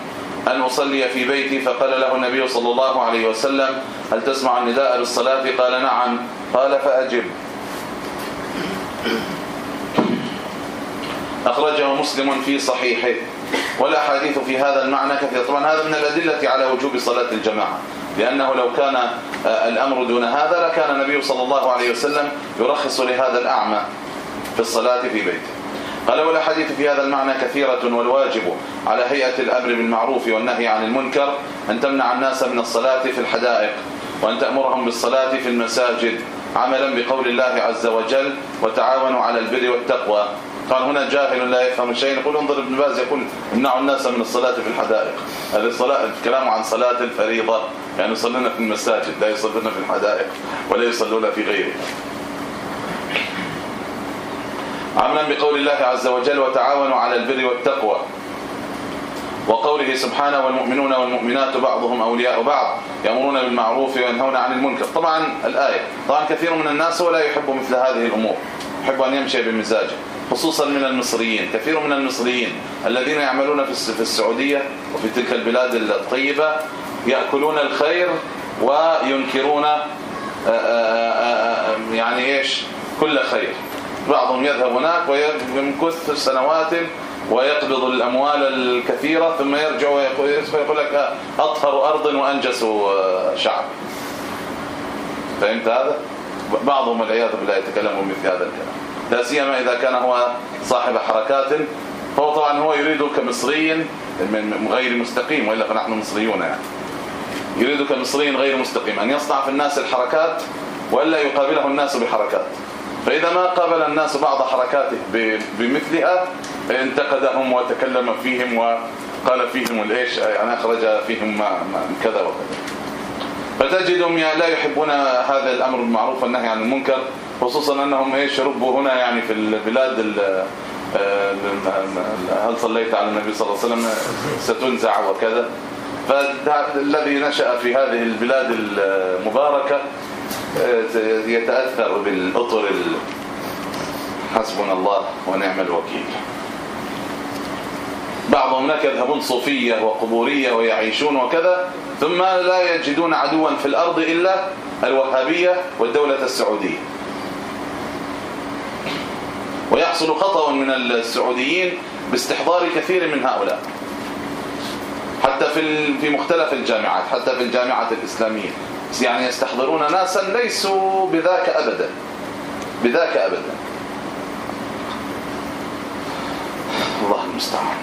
أن أصلي في بيتي فقال له النبي صلى الله عليه وسلم هل تسمع النداء بالصلاة؟ قال نعم. قال فأجب. أخرجه مسلم في صحيحه والأحاديث في هذا المعنى كثيرة. طبعا هذا من الأدلة على وجوب صلاة الجماعة لأنه لو كان آه، الأمر دون هذا لكان النبي صلى الله عليه وسلم يرخص لهذا الأعمى في الصلاة في بيته. قال والاحاديث في هذا المعنى كثيرة والواجب على هيئة الأمر بالمعروف والنهي عن المنكر أن تمنع الناس من الصلاة في الحدائق وأن تأمرهم بالصلاة في المساجد عملا بقول الله عز وجل وتعاونوا على البر والتقوى. قال هنا جاهل لا يفهم شيئا. يقول انظر ابن باز يقول امنعوا الناس من الصلاة في الحدائق. هذه الصلاة الكلام عن صلاة الفريضة. يعني يصلون في المساجد لا يصلون في الحدائق ولا يصلون في غيرها عملا بقول الله عز وجل وتعاونوا على البر والتقوى. وقوله سبحانه والمؤمنون والمؤمنات بعضهم أولياء بعض يأمرون بالمعروف وينهون عن المنكر. طبعا الآية. طبعا كثير من الناس ولا يحب مثل هذه الأمور. يحب أن يمشي بمزاجه خصوصا من المصريين. كثير من المصريين الذين يعملون في السعودية وفي تلك البلاد الطيبة يأكلون الخير وينكرون يعني إيش؟ كل خير. بعضهم يذهب هناك ويمكث سنوات ويقبض الأموال الكثيرة ثم يرجع ويقول لك أطهر أرض وأنجس شعب. فهمت هذا؟ بعضهم والعياذ بالله يتكلم مثل هذا الكلام. لا سيما إذا كان هو صاحب حركات فهو طبعا هو يريد كمصري غير مستقيم وإلا فنحن مصريون يعني. يريد كمصري غير مستقيم أن يصنع في الناس الحركات وإلا يقابله الناس بحركات. فإذا ما قابل الناس بعض حركاته بمثلها انتقدهم وتكلم فيهم وقال فيهم الإيش يعني أخرج فيهم كذا وكذا. فتجدهم لا يحبون هذا الأمر بالمعروف والنهي عن المنكر خصوصا أنهم إيش ربوا هنا يعني في البلاد هل صليت على النبي صلى الله عليه وسلم؟ ستنزع وكذا. فالذي نشأ في هذه البلاد المباركة يتأثر بالأطر حسبنا الله ونعم الوكيل. بعضهم هناك يذهبون صوفية وقبورية ويعيشون وكذا ثم لا يجدون عدوا في الأرض إلا الوهابية والدولة السعودية. ويحصل خطأ من السعوديين باستحضار كثير من هؤلاء. حتى في في مختلف الجامعات حتى في الجامعة الإسلامية. يعني يستحضرون ناسا ليسوا بذاك أبدا. بذاك أبدا. الله المستعان.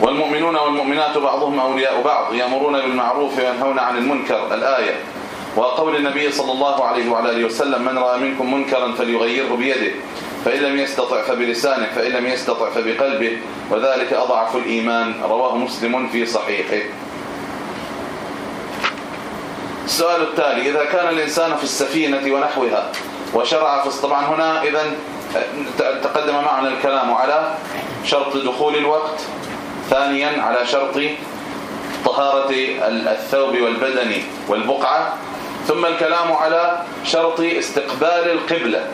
والمؤمنون والمؤمنات بعضهم أولياء بعض يأمرون بالمعروف وينهون عن المنكر. الآية وقول النبي صلى الله عليه وعلى آله وسلم من رأى منكم منكرا فليغيره بيده. فإن لم يستطع فبلسانه فإن لم يستطع فبقلبه وذلك أضعف الإيمان. رواه مسلم في صحيحه. السؤال التالي إذا كان الإنسان في السفينة ونحوها وشرع في طبعا هنا إذا تقدم معنا الكلام على شرط دخول الوقت ثانيا على شرط طهارة الثوب والبدن والبقعة ثم الكلام على شرط استقبال القبلة.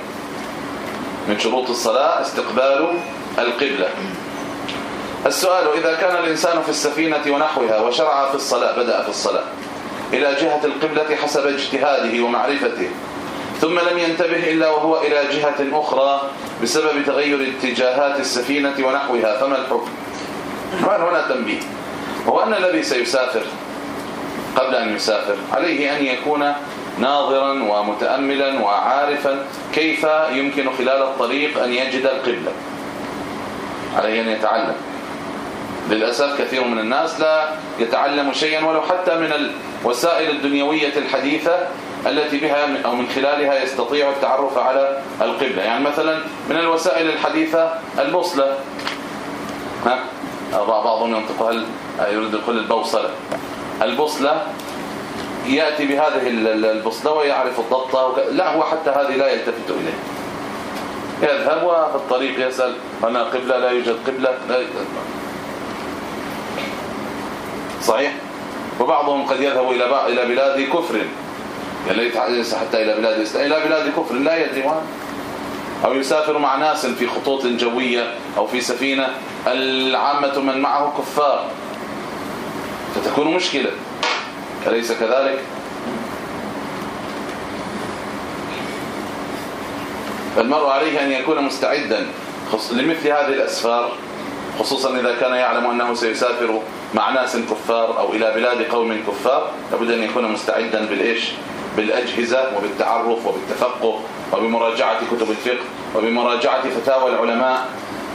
من شروط الصلاة استقبال القبلة. السؤال إذا كان الإنسان في السفينة ونحوها وشرع في الصلاة بدأ في الصلاة إلى جهة القبلة حسب اجتهاده ومعرفته ثم لم ينتبه إلا وهو إلى جهة أخرى بسبب تغير اتجاهات السفينة ونحوها فما الحكم؟ هنا تنبيه. هو أن الذي سيسافر قبل أن يسافر عليه أن يكون ناظرا ومتأملا وعارفا كيف يمكن خلال الطريق أن يجد القبلة. عليه أن يتعلم. للأسف كثير من الناس لا يتعلم شيئا ولو حتى من الوسائل الدنيوية الحديثة التي بها أو من خلالها يستطيع التعرف على القبلة. يعني مثلا من الوسائل الحديثة البوصلة. ها؟ بعضهم ينطقها يريد يقول البوصلة. البوصلة يأتي بهذه البوصلة ويعرف الضبط لا هو حتى هذه لا يلتفت إليه. يذهب وفي الطريق يسأل هنا قبلة لا يوجد قبلة لا يوجد صحيح؟ وبعضهم قد يذهب إلى إلى بلاد كفر. يعني ليس حتى إلى بلاد إلى بلاد كفر لا يدري أو يسافر مع ناس في خطوط جوية أو في سفينة العامة من معه كفار. فتكون مشكلة. أليس كذلك؟ فالمرء عليه أن يكون مستعدا لمثل هذه الأسفار خصوصا إذا كان يعلم أنه سيسافر مع ناس كفار أو إلى بلاد قوم كفار لابد أن يكون مستعدا بالإيش؟ بالأجهزة وبالتعرف وبالتفقه وبمراجعة كتب الفقه وبمراجعة فتاوى العلماء.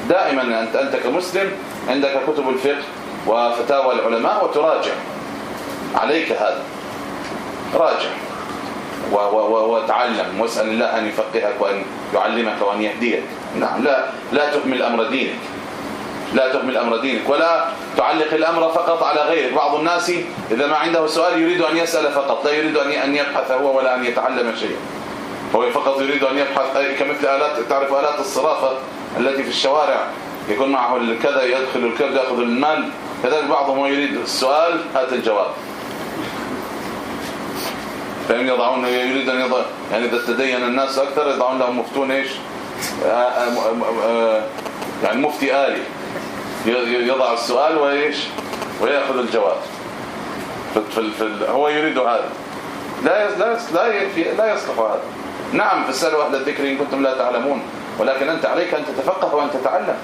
دائما أنت أنت كمسلم عندك كتب الفقه وفتاوى العلماء وتراجع. عليك هذا. راجع. وتعلم واسأل الله أن يفقهك وأن يعلمك وأن يهديك. نعم. لا لا تهمل أمر دينك. لا تهمل أمر دينك. ولا تعلق الأمر فقط على غيرك بعض الناس إذا ما عنده سؤال يريد أن يسأل فقط. لا يريد أن أن يبحث هو ولا أن يتعلم شيئا. هو فقط يريد أن يبحث. كمثل آلات تعرف آلات الصرافه التي في الشوارع. يكون معه الكذا يدخل الكذا يأخذ المال. كذلك بعضهم يريد السؤال هات الجواب. فهم يضعون يريد أن يضع يعني إذا تدين الناس أكثر يضعون لهم مفتون إيش؟ آه، آه، آه، يعني مفتي آلي. يضع السؤال وإيش؟ ويأخذ الجواب. في في هو يريد هذا. لا لا لا لا يصلح هذا. نعم فاسالوا أهل الذكر إن كنتم لا تعلمون ولكن أنت عليك أن تتفقه وأن تتعلم.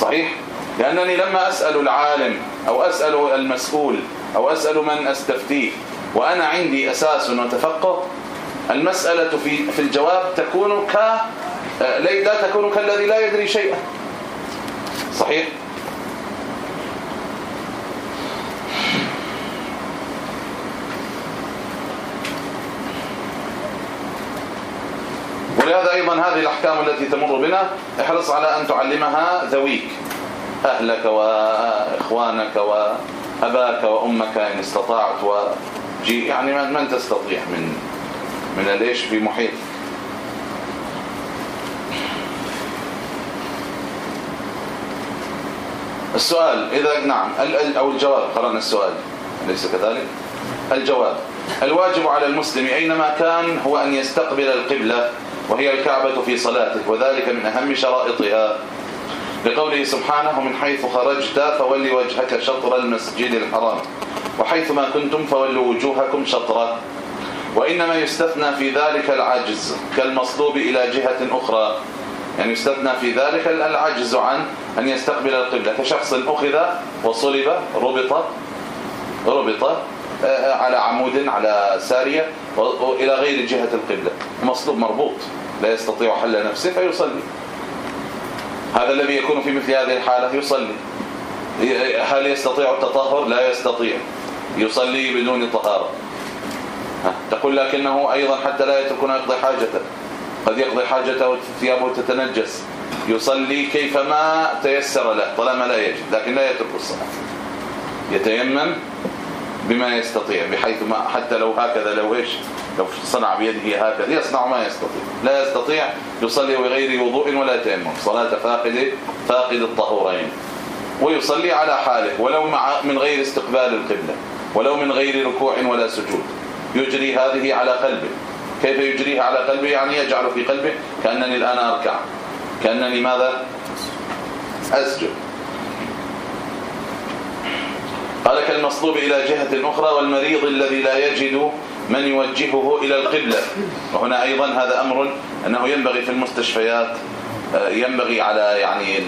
صحيح؟ لأنني لما أسأل العالم أو أسأل المسؤول أو أسأل من أستفتيه وأنا عندي أساس وتفقه المسألة في في الجواب تكون ك لا تكون كالذي لا يدري شيئا. صحيح؟ ولهذا أيضا هذه الأحكام التي تمر بنا احرص على أن تعلمها ذويك. أهلك وإخوانك وأباك وأمك إن استطعت وجي يعني من تستطيع من من الإيش في محيط. السؤال اذا نعم أو الجواب قرأنا السؤال. ليس كذلك؟ الجواب. الواجب على المسلم أينما كان هو أن يستقبل القبلة وهي الكعبة في صلاته وذلك من أهم شرائطها. لقوله سبحانه من حيث خرجت فولي وجهك شطر المسجد الحرام وحيث ما كنتم فولوا وجوهكم شطره وإنما يستثنى في ذلك العجز كالمصلوب إلى جهة أخرى. يعني يستثنى في ذلك العجز عن أن يستقبل القبلة. كشخص أخذ وصلب ربط ربط آه، على عمود على سارية وإلى غير جهة القبلة. مصلوب مربوط لا يستطيع حل نفسه فيصلي. هذا الذي يكون في مثل هذه الحالة يصلي. هل يستطيع التطهر؟ لا يستطيع. يصلي بدون طهارة. تقول لكنه أيضا حتى لا يتركون يقضي حاجته. قد يقضي حاجته وثيابه تتنجس يصلي كيفما تيسر له طالما لا يجد لكن لا يترك الصلاة. يتيمم بما يستطيع بحيث ما حتى لو هكذا لو إيش؟ لو صنع بيده هكذا يصنع ما يستطيع. لا يستطيع يصلي بغير وضوء ولا تيمم. صلاة فاقد فاقد الطهورين. ويصلي على حاله ولو مع من غير استقبال القبلة ولو من غير ركوع ولا سجود. يجري هذه على قلبه. كيف يجريها على قلبه؟ يعني يجعل في قلبه كأنني الآن أركع. كأنني ماذا؟ أسجد. قال كالمصلوب إلى جهة أخرى والمريض الذي لا يجد من يوجهه إلى القبلة. وهنا أيضا هذا أمر أنه ينبغي في المستشفيات آه، ينبغي على يعني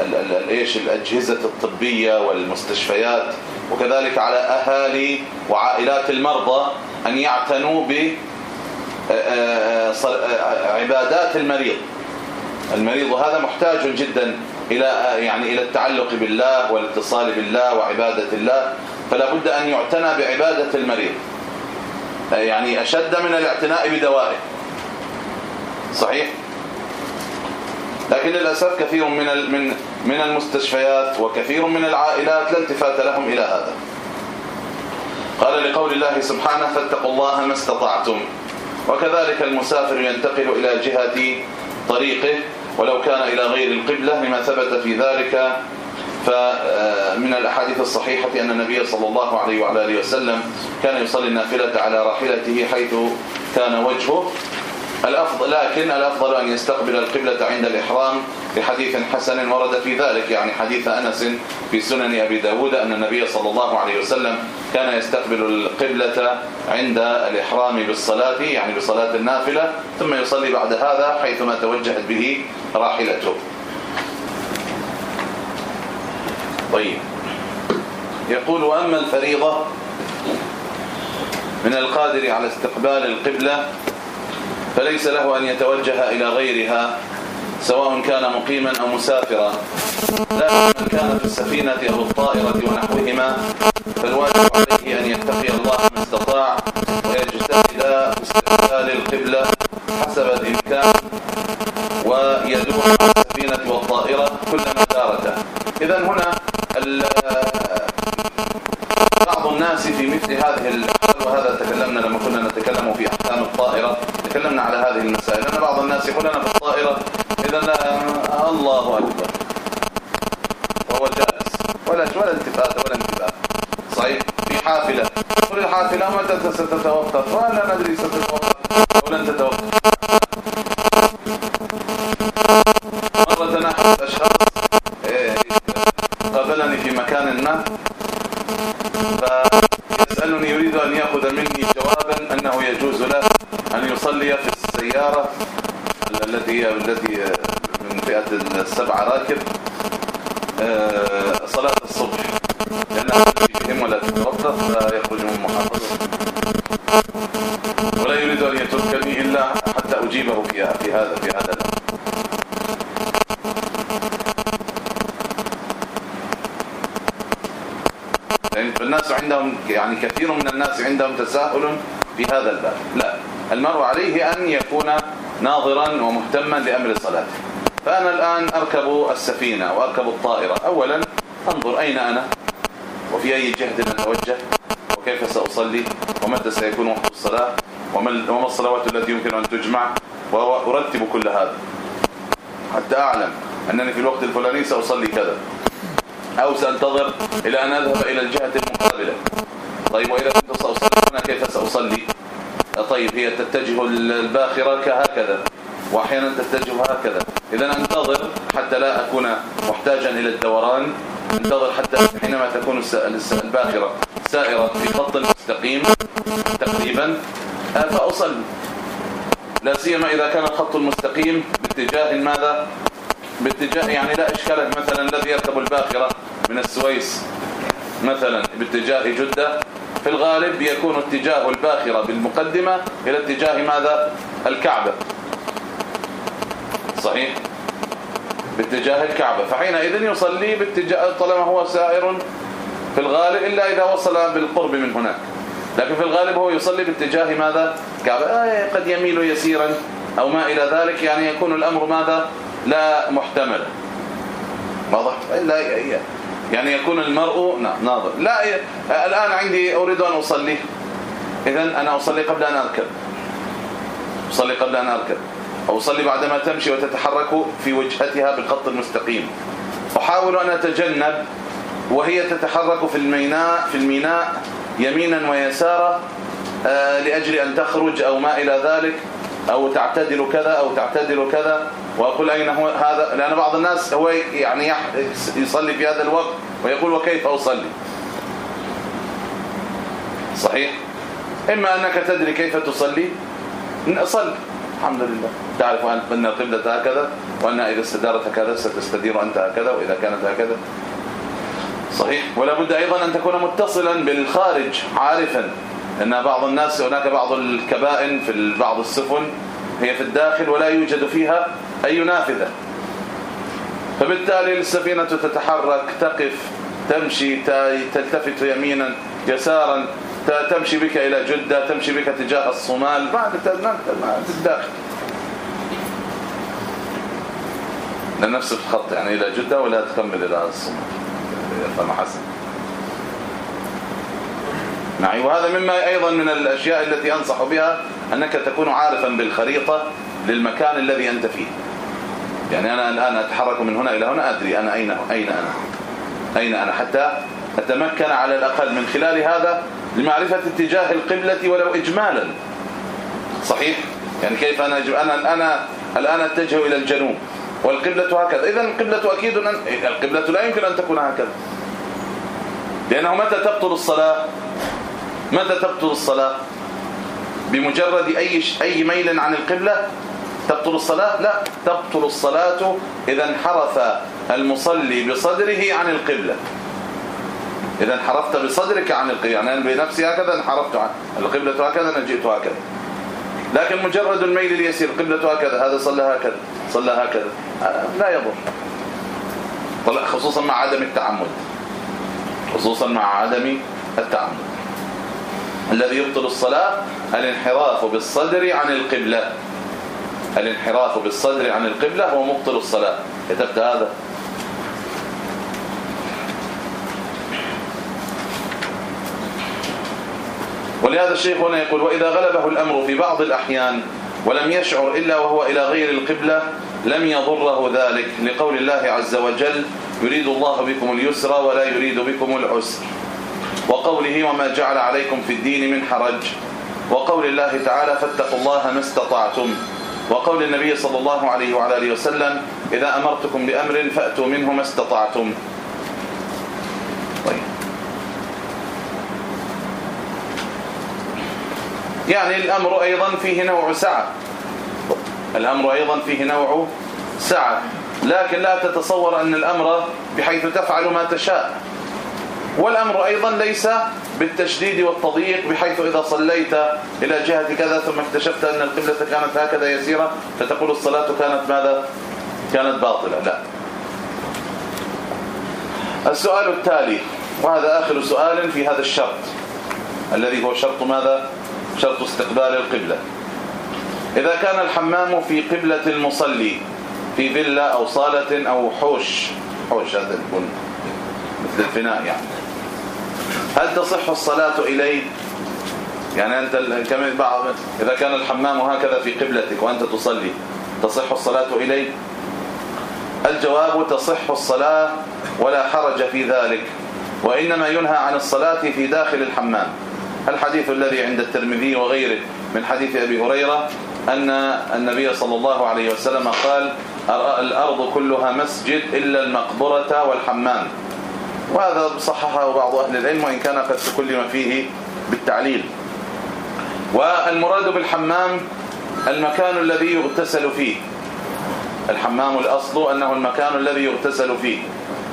الايش الأجهزة الطبية والمستشفيات وكذلك على أهالي وعائلات المرضى أن يعتنوا ب آه، آه، عبادات المريض. المريض هذا محتاج جدا إلى يعني إلى التعلق بالله والاتصال بالله وعبادة الله فلا بد أن يعتنى بعبادة المريض. يعني أشد من الاعتناء بدوائه. صحيح؟ لكن للأسف كثير من من من المستشفيات وكثير من العائلات لا التفات لهم إلى هذا. قال لقول الله سبحانه فاتقوا الله ما استطعتم. وكذلك المسافر ينتقل إلى جهة طريقه ولو كان إلى غير القبلة لما ثبت في ذلك فمن الأحاديث الصحيحة أن النبي صلى الله عليه وعلى آله وسلم كان يصلي النافلة على راحلته حيث كان وجهه. الأفضل لكن الأفضل أن يستقبل القبلة عند الإحرام لحديث حسن ورد في ذلك يعني حديث أنس في سنن أبي داود أن النبي صلى الله عليه وسلم كان يستقبل القبلة عند الإحرام بالصلاة يعني بصلاة النافلة ثم يصلي بعد هذا حيثما توجهت به راحلته. طيب. يقول وأما الفريضة من القادر على استقبال القبلة فليس له أن يتوجه إلى غيرها سواء كان مقيما أو مسافرا. لكن كان في السفينة أو الطائرة ونحوهما فالواجب عليه أن يتقي الله ما استطاع ويجتهد في استقبال القبلة حسب الإمكان ويدور السفينة والطائرة كلما دارته إذا هنا بعض الناس في مثل هذه وهذا تكلمنا لما كنا نتكلم في أحكام الطائرة تكلمنا على هذه المسائل. ان بعض الناس يقول أنا في الطائرة إذا الله أكبر. وهو جالس ولا ولا التفات ولا انتباه. صحيح؟ في حافلة. يقول الحافلة متى ستتوقف؟ ولا ندري ستتوقف ولن تتوقف مرة أحد الأشخاص إيه، قابلني في مكان ما فيسألني يريد أن يأخذ مني جوابا أنه يجوز له أن يصلي في السيارة التي التي من فئة السبعة راكب آه، صلاة الصبح لأنها بهم ولا تتوقف فيخرج من محافظة ولا يريد أن يتركني إلا حتى أجيبه في هذا في هذا الناس عندهم يعني كثير من الناس عندهم تساهل في هذا الباب لا المرء عليه أن يكون ناظرا ومهتما لأمر صلاته فأنا الآن أركب السفينة وأركب الطائرة. أولا انظر أين أنا؟ وفي أي جهة أتوجه وكيف سأصلي؟ ومتى سيكون وقت الصلاة؟ وما الصلوات التي يمكن أن تجمع؟ وأرتب كل هذا. حتى أعلم أنني في الوقت الفلاني سأصلي كذا. أو سأنتظر إلى أن أذهب إلى الجهة المقابلة. طيب وإذا كنت سأصلي هنا كيف سأصلي؟ طيب هي تتجه الباخرة كهكذا وأحيانا تتجه هكذا. إذا انتظر حتى لا أكون محتاجا إلى الدوران انتظر حتى حينما تكون الباخرة سائرة في خط مستقيم تقريبا فأصلي. لا سيما إذا كان الخط المستقيم باتجاه ماذا؟ باتجاه يعني لا إشكال مثلا الذي يركب الباخرة من السويس مثلا باتجاه جدة في الغالب يكون اتجاه الباخرة بالمقدمة إلى اتجاه ماذا؟ الكعبة. صحيح؟ باتجاه الكعبة. فحينئذ يصلي باتجاه طالما هو سائر في الغالب إلا إذا وصل بالقرب من هناك. لكن في الغالب هو يصلي باتجاه ماذا؟ الكعبه آه قد يميل يسيرا أو ما إلى ذلك يعني يكون الأمر ماذا؟ لا محتمل. واضح؟ لا يعني يكون المرء ناظر. لا الآن عندي أريد أن أصلي. إذا أنا أصلي قبل أن أركب. أصلي قبل أن أركب. أو أصلي بعدما تمشي وتتحرك في وجهتها بالخط المستقيم. أحاول أن أتجنب وهي تتحرك في الميناء في الميناء يمينا ويسارا آه، لأجل أن تخرج أو ما إلى ذلك. أو تعتدل كذا أو تعتدل كذا. وأقول أين هو هذا؟ لأن بعض الناس هو يعني يصلي في هذا الوقت ويقول وكيف أصلي؟ صحيح؟ إما أنك تدري كيف تصلي؟ صل الحمد لله. تعرف أن القبلة هكذا وأن إذا استدارت هكذا ستستدير أنت هكذا وإذا كانت هكذا. صحيح؟ ولا بد أيضا أن تكون متصلا بالخارج عارفا. ان بعض الناس هناك بعض الكبائن في بعض السفن هي في الداخل ولا يوجد فيها أي نافذة. فبالتالي السفينة تتحرك تقف تمشي تلتفت يمينا يسارا تمشي بك إلى جدة تمشي بك تجاه الصومال بعد الداخل نفس الخط يعني إلى جدة ولا تكمل إلى الصومال؟ يفهم حسن. نعم وهذا مما أيضا من الأشياء التي أنصح بها أنك تكون عارفا بالخريطة للمكان الذي أنت فيه. يعني أنا الآن أتحرك من هنا إلى هنا أدري أنا أين أين أنا؟ أين أنا؟ حتى أتمكن على الأقل من خلال هذا لمعرفة اتجاه القبلة ولو إجمالا. صحيح؟ يعني كيف أنا أنا أنا الآن أتجه إلى الجنوب والقبلة هكذا. إذا القبلة أكيد أن القبلة لا يمكن أن تكون هكذا. لأنه متى تبطل الصلاة؟ متى تبطل الصلاة؟ بمجرد أي أي ميل عن القبلة تبطل الصلاة؟ لا تبطل الصلاة إذا انحرف المصلي بصدره عن القبلة. إذا انحرفت بصدرك عن القبلة يعني أنا بنفسي هكذا انحرفت عن القبلة هكذا أنا جئت هكذا. لكن مجرد الميل اليسير القبلة هكذا هذا صلى هكذا صلى هكذا لا يضر. خصوصا مع عدم التعمد. خصوصا مع عدم التعمد. الذي يبطل الصلاة الانحراف بالصدر عن القبلة. الانحراف بالصدر عن القبلة هو مبطل الصلاة. كتبت هذا. ولهذا الشيخ هنا يقول وإذا غلبه الأمر في بعض الأحيان ولم يشعر إلا وهو إلى غير القبلة لم يضره ذلك. لقول الله عز وجل يريد الله بكم اليسر ولا يريد بكم العسر. وقوله وما جعل عليكم في الدين من حرج. وقول الله تعالى فاتقوا الله ما استطعتم. وقول النبي صلى الله عليه وعلى آله وسلم إذا أمرتكم بأمر فأتوا منه ما استطعتم. طيب. يعني الأمر أيضا فيه نوع سعة. الأمر أيضا فيه نوع سعة. لكن لا تتصور أن الأمر بحيث تفعل ما تشاء. والأمر أيضا ليس بالتشديد والتضييق بحيث إذا صليت إلى جهة كذا ثم اكتشفت أن القبلة كانت هكذا يسيرة فتقول الصلاة كانت ماذا؟ كانت باطلة. لا. السؤال التالي وهذا آخر سؤال في هذا الشرط الذي هو شرط ماذا؟ شرط استقبال القبلة. إذا كان الحمام في قبلة المصلي في فيلا أو صالة أو حوش حوش هذا مثل الفناء يعني. هل تصح الصلاة إليه يعني أنت كما بعض إذا كان الحمام هكذا في قبلتك وأنت تصلي تصح الصلاة إليه الجواب تصح الصلاة ولا حرج في ذلك وإنما ينهى عن الصلاة في داخل الحمام. الحديث الذي عند الترمذي وغيره من حديث أبي هريرة أن النبي صلى الله عليه وسلم قال الأرض كلها مسجد إلا المقبرة والحمام. وهذا صححه بعض أهل العلم وإن كان قد تكلم فيه بالتعليل. والمراد بالحمام المكان الذي يغتسل فيه. الحمام الأصل أنه المكان الذي يغتسل فيه.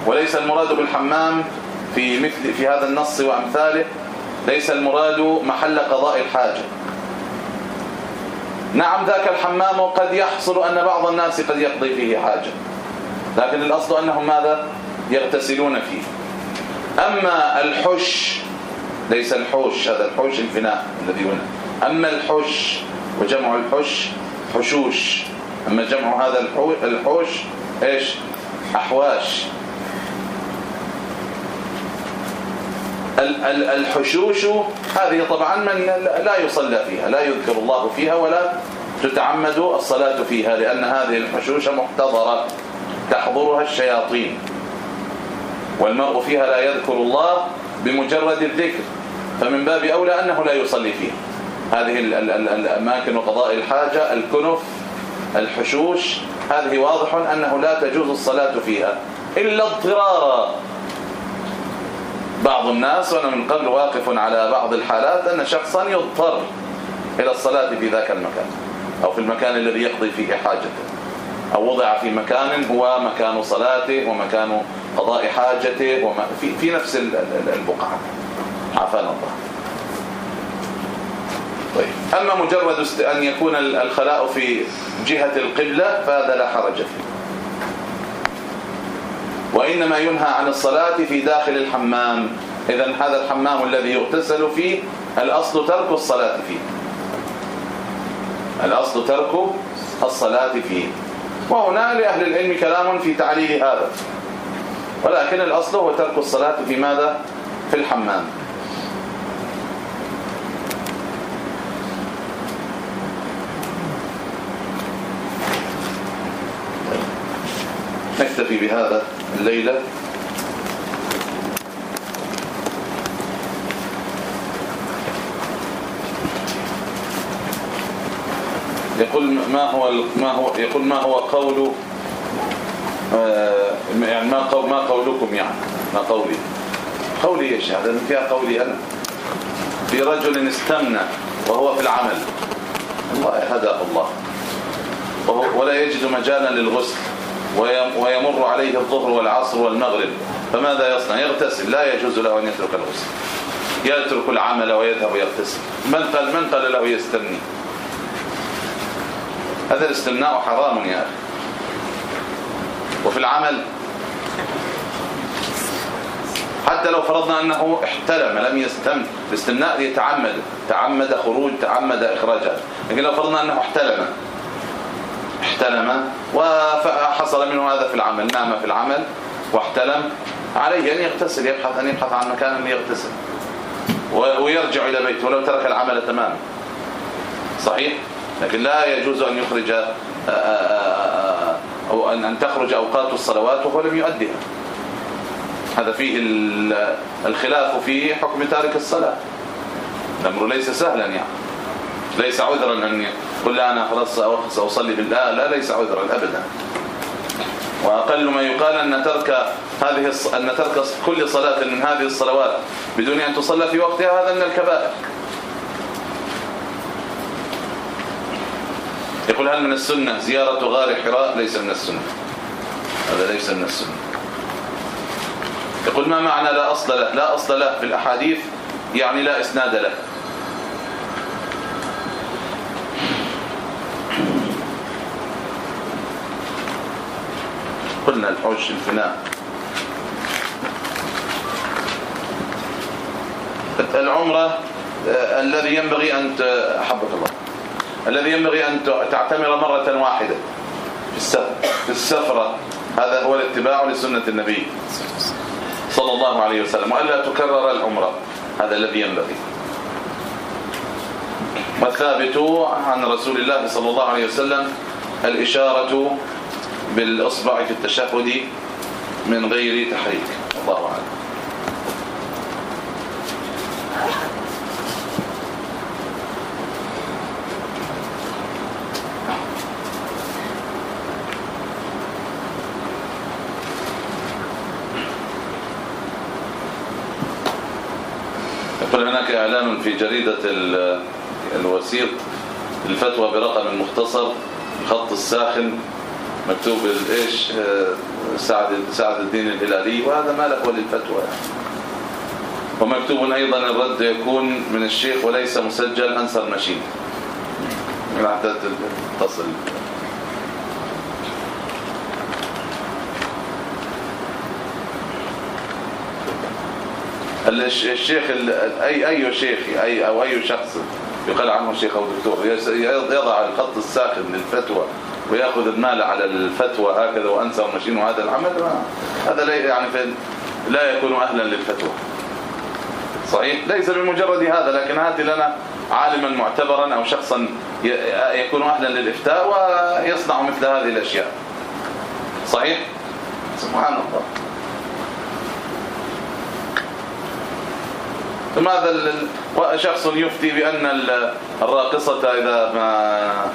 وليس المراد بالحمام في مثل في هذا النص وأمثاله ليس المراد محل قضاء الحاجة. نعم ذاك الحمام قد يحصل أن بعض الناس قد يقضي فيه حاجة. لكن الأصل أنهم ماذا؟ يغتسلون فيه. أما الحش ليس الحوش هذا الحوش الفناء الذي هنا. أما الحش وجمع الحش حشوش. أما جمع هذا الحوش إيش؟ أحواش. الحشوش هذه طبعا من لا يصلى فيها لا يذكر الله فيها ولا تتعمد الصلاة فيها لأن هذه الحشوش محتضرة تحضرها الشياطين. والمرء فيها لا يذكر الله بمجرد الذكر فمن باب أولى أنه لا يصلي فيها. هذه الأماكن وقضاء الحاجة الكنف الحشوش هذه واضح أنه لا تجوز الصلاة فيها إلا اضطرارا. بعض الناس وأنا من قبل واقف على بعض الحالات أن شخصا يضطر إلى الصلاة في ذاك المكان أو في المكان الذي يقضي فيه حاجته أو وضع في مكان هو مكان صلاته ومكان قضاء حاجته وما في في نفس البقعة. عافانا الله. طيب. أما مجرد أن يكون الخلاء في جهة القبلة فهذا لا حرج فيه. وإنما ينهى عن الصلاة في داخل الحمام. إذا هذا الحمام الذي يغتسل فيه الأصل ترك الصلاة فيه. الأصل ترك الصلاة فيه. وهنا لأهل العلم كلام في تعليل هذا. ولكن الأصل هو ترك الصلاة في ماذا؟ في الحمام. نكتفي بهذا الليلة. يقول ما هو ما هو يقول ما هو قول يعني ما قول ما قولكم يعني ما قولي. قولي إيش هذا فيها قولي أنا. في رجل استمنى وهو في العمل. الله هداه الله. ولا يجد مجالا للغسل ويمر عليه الظهر والعصر والمغرب. فماذا يصنع؟ يغتسل. لا يجوز له أن يترك الغسل. يترك العمل ويذهب يغتسل من قال من قال له يستمني هذا الاستمناء حرام يا أخي. العمل. حتى لو فرضنا أنه احتلم لم يستمن الاستمناء يتعمد تعمد خروج تعمد إخراجها لكن لو فرضنا أنه احتلم احتلم وحصل منه هذا في العمل نام في العمل واحتلم عليه أن يغتسل يبحث أن يبحث عن مكان يغتسل. ويرجع إلى بيته ولو ترك العمل تماما. صحيح؟ لكن لا يجوز أن يخرج آه، آه، آه، أو أن تخرج أوقات الصلوات وهو لم يؤديها هذا فيه الخلاف في حكم تارك الصلاة. الأمر ليس سهلا يعني. ليس عذرا أن يقول لا أنا خلاص سأصلي بالله لا ليس عذرا أبدا. وأقل ما يقال أن ترك هذه أن ترك كل صلاة من هذه الصلوات بدون أن تصلى في وقتها هذا من الكبائر. يقول هل من السنة زيارة غار حراء ليس من السنة؟ هذا ليس من السنة. يقول ما معنى لا أصل له؟ لا أصل له في الأحاديث يعني لا إسناد له. قلنا الحوش الفناء. العمرة آه، الذي ينبغي أن حبك الله. الذي ينبغي أن تعتمر مرة واحدة في السفرة هذا هو الاتباع لسنة النبي صلى الله عليه وسلم. وألا تكرر العمرة. هذا الذي ينبغي. والثابت عن رسول الله صلى الله عليه وسلم الإشارة بالإصبع في التشهد من غير تحريك. الله أعلم. يقول هناك إعلان في جريدة الوسيط الفتوى برقم مختصر خط الساخن مكتوب إيش آه، سعد سعد الدين الهلالي وهذا ما له وللفتوى. يعني. ومكتوب أيضا الرد يكون من الشيخ وليس مسجل أنسر ماشين حتى تصل الشيخ اي أي شيخ اي أو أي شخص يقال عنه شيخ أو دكتور يضع الخط الساخن للفتوى ويأخذ المال على الفتوى هكذا وأنسى ومشين هذا العمل. هذا لا يعني لا يكون أهلا للفتوى. صحيح؟ ليس بمجرد هذا لكن هات لنا عالما معتبرا أو شخصا يكون أهلا للإفتاء ويصنع مثل هذه الأشياء. صحيح؟ سبحان الله. ماذا شخص يفتي بأن الراقصة إذا ما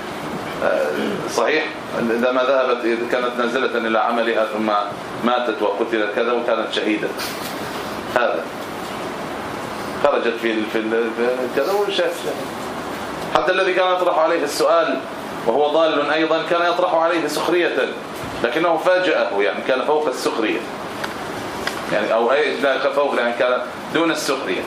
آه، صحيح؟ إذا ما ذهبت إذا كانت نازلة إلى عملها ثم ماتت وقتلت كذا وكانت شهيدة. هذا. خرجت في في كذا وشاف حتى الذي كان يطرح عليه السؤال وهو ضال أيضا كان يطرح عليه سخرية لكنه فاجأه يعني كان فوق السخرية. يعني أو أي لا فوق يعني كان دون السخرية.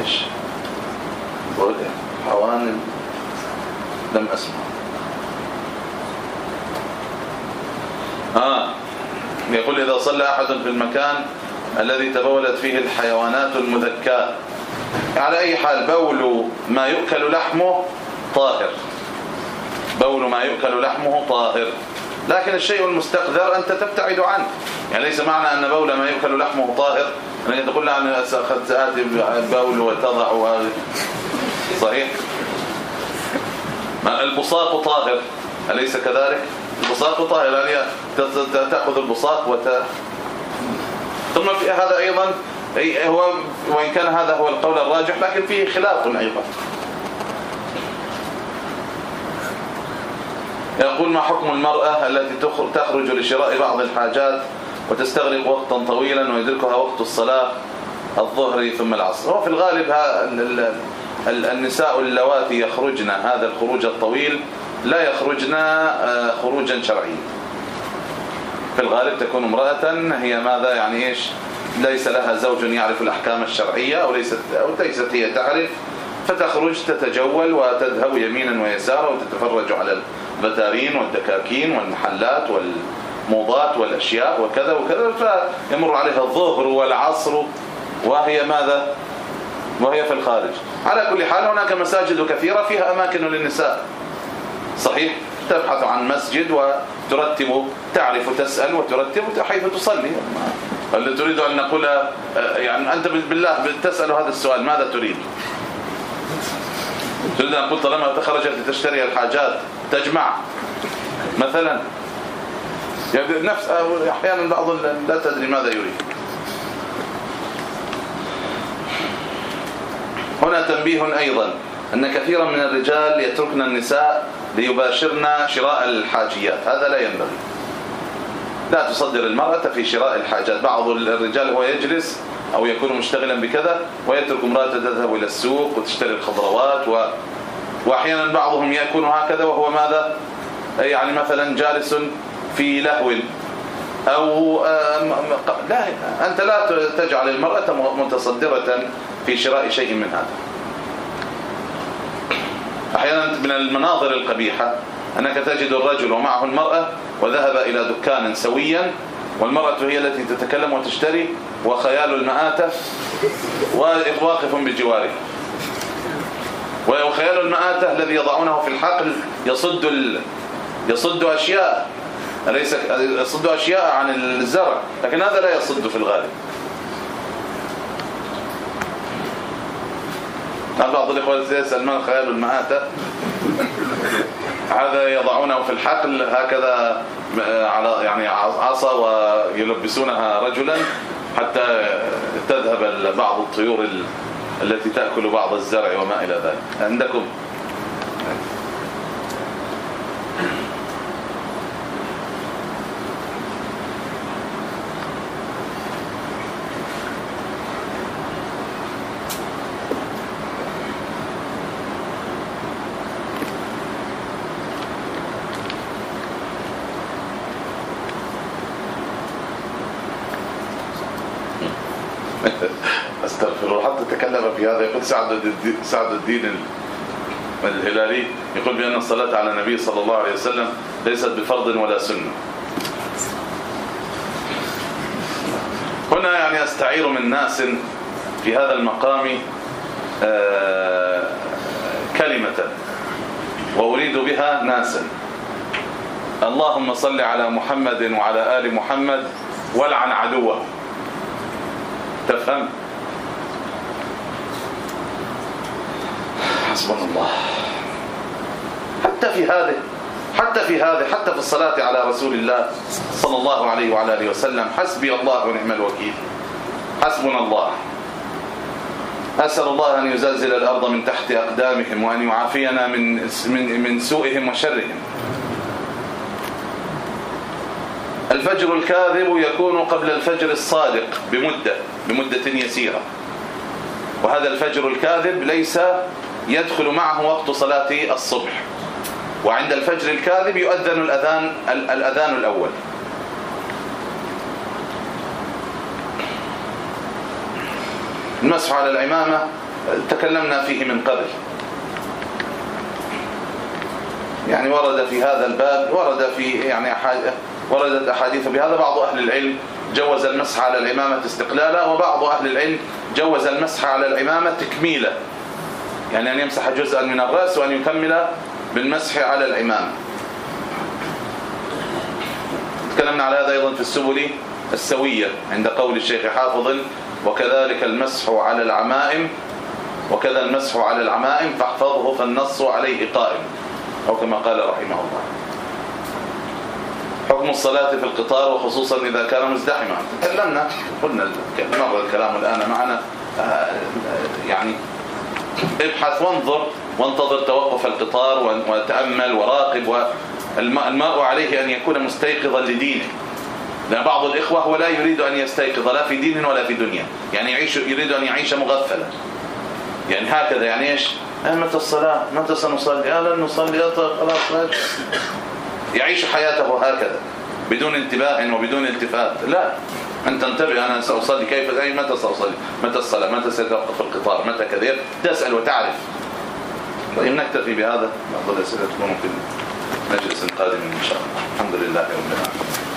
إيش بقول حوان لم أسمع. آه يقول إذا صلى أحد في المكان الذي تبولت فيه الحيوانات المذكاة. على أي حال بول ما يؤكل لحمه طاهر. بول ما يؤكل لحمه طاهر. لكن الشيء المستقذر أنت تبتعد عنه. يعني ليس معنى أن بول ما يؤكل لحمه طاهر. أن تقول له أنا أخذت آتي البول وتضع صحيح. البصاق طاهر أليس كذلك؟ البصاق طاهر يعني تأخذ البصاق وت ثم في هذا أيضا هو وإن كان هذا هو القول الراجح لكن فيه خلاف أيضا. يقول ما حكم المرأة التي تخرج لشراء بعض الحاجات؟ وتستغرق وقتا طويلا ويدركها وقت الصلاة الظهر ثم العصر. هو في الغالب النساء اللواتي يخرجن هذا الخروج الطويل لا يخرجن آه، خروجا شرعيا. في الغالب تكون امرأة هي ماذا؟ يعني إيش؟ ليس لها زوج يعرف الأحكام الشرعية أو ليست أو ليست هي تعرف فتخرج تتجول وتذهب يمينا ويسارا وتتفرج على البتارين والدكاكين والمحلات والموضات والأشياء وكذا وكذا فيمر عليها الظهر والعصر. وهي ماذا؟ وهي في الخارج. على كل حال هناك مساجد كثيرة فيها أماكن للنساء. صحيح تبحث عن مسجد وترتب تعرف تسأل وترتب حيث تصلي. اللي تريد أن نقول يعني أنت بالله تسأل هذا السؤال ماذا تريد؟ تريد أن نقول طالما خرجت لتشتري الحاجات تجمع. مثلا يعني نفس أحيانا بعض لا تدري ماذا يريد. هنا تنبيه أيضا أن كثيرا من الرجال يتركن النساء ليباشرن شراء الحاجيات. هذا لا ينبغي. لا تصدر المرأة في شراء الحاجات. بعض الرجال هو يجلس أو يكون مشتغلا بكذا ويترك امرأته تذهب إلى السوق وتشتري الخضروات و... وأحيانا بعضهم يكون هكذا وهو ماذا؟ يعني مثلا جالس في لهو. أو لا أنت لا تجعل المرأة متصدرة في شراء شيء من هذا. أحيانا من المناظر القبيحة أنك تجد الرجل ومعه المرأة وذهب إلى دكان سويا والمرأة هي التي تتكلم وتشتري وخيال المآتة واقف بجواره. وخيال المآتة الذي يضعونه في الحقل يصد ال... يصد أشياء. ليس يصد أشياء عن الزرع لكن هذا لا يصد في الغالب. بعض الإخوة يسال ما خيال المآتة. هذا يضعونه في الحقل هكذا على يعني عصا ويلبسونها رجلا حتى تذهب بعض الطيور التي تأكل بعض الزرع وما إلى ذلك. عندكم في هذا يقول سعد الدين سعد الدين الهلالي يقول بأن الصلاة على النبي صلى الله عليه وسلم ليست بفرض ولا سنة. هنا يعني أستعير من ناس في هذا المقام آه، كلمة وأريد بها ناسا اللهم صل على محمد وعلى آل محمد ولعن عدوه. تفهم؟ حسبنا الله. حتى في هذه حتى في هذه حتى في الصلاة على رسول الله صلى الله عليه وعلى آله وسلم. حسبي الله ونعم الوكيل. حسبنا الله. أسأل الله أن يزلزل الأرض من تحت أقدامهم وأن يعافينا من من من سوءهم وشرهم. الفجر الكاذب يكون قبل الفجر الصادق بمدة بمدة يسيرة. وهذا الفجر الكاذب ليس يدخل معه وقت صلاة الصبح. وعند الفجر الكاذب يؤذن الأذان الأذان الأول. المسح على العمامة تكلمنا فيه من قبل. يعني ورد في هذا الباب ورد في يعني وردت أحاديث بهذا. بعض أهل العلم جوز المسح على العمامة استقلالا وبعض أهل العلم جوز المسح على العمامة تكميلا. يعني أن يمسح جزءا من الرأس وأن يكمل بالمسح على العمام تكلمنا على هذا أيضا في السبل السوية عند قول الشيخ حافظ وكذلك المسح على العمائم وكذا المسح على العمائم فاحفظه فالنص عليه قائم أو كما قال رحمه الله. حكم الصلاة في القطار وخصوصا إذا كان مزدحما. تكلمنا قلنا مر الكلام الآن معنا آه، يعني ابحث وانظر وانتظر توقف القطار وتأمل وراقب والماء عليه أن يكون مستيقظا لدينه. لأن بعض الإخوة هو لا يريد أن يستيقظ لا في دين ولا في دنيا. يعني يعيش يريد أن يعيش مغفلا. يعني هكذا يعني إيش؟ آه، متى الصلاة؟ متى سنصلي؟ آه لن نصلي آه، طيب، خلاص يعيش حياته هكذا بدون انتباه وبدون التفات. لا. أن تنتبه أنا سأصلي كيف أي متى سأصلي؟ متى الصلاة؟ متى سيتوقف القطار؟ متى كذا تسأل وتعرف. طيب نكتفي بهذا بعض الأسئلة تكون في المجلس القادم إن شاء الله. الحمد لله رب العالمين.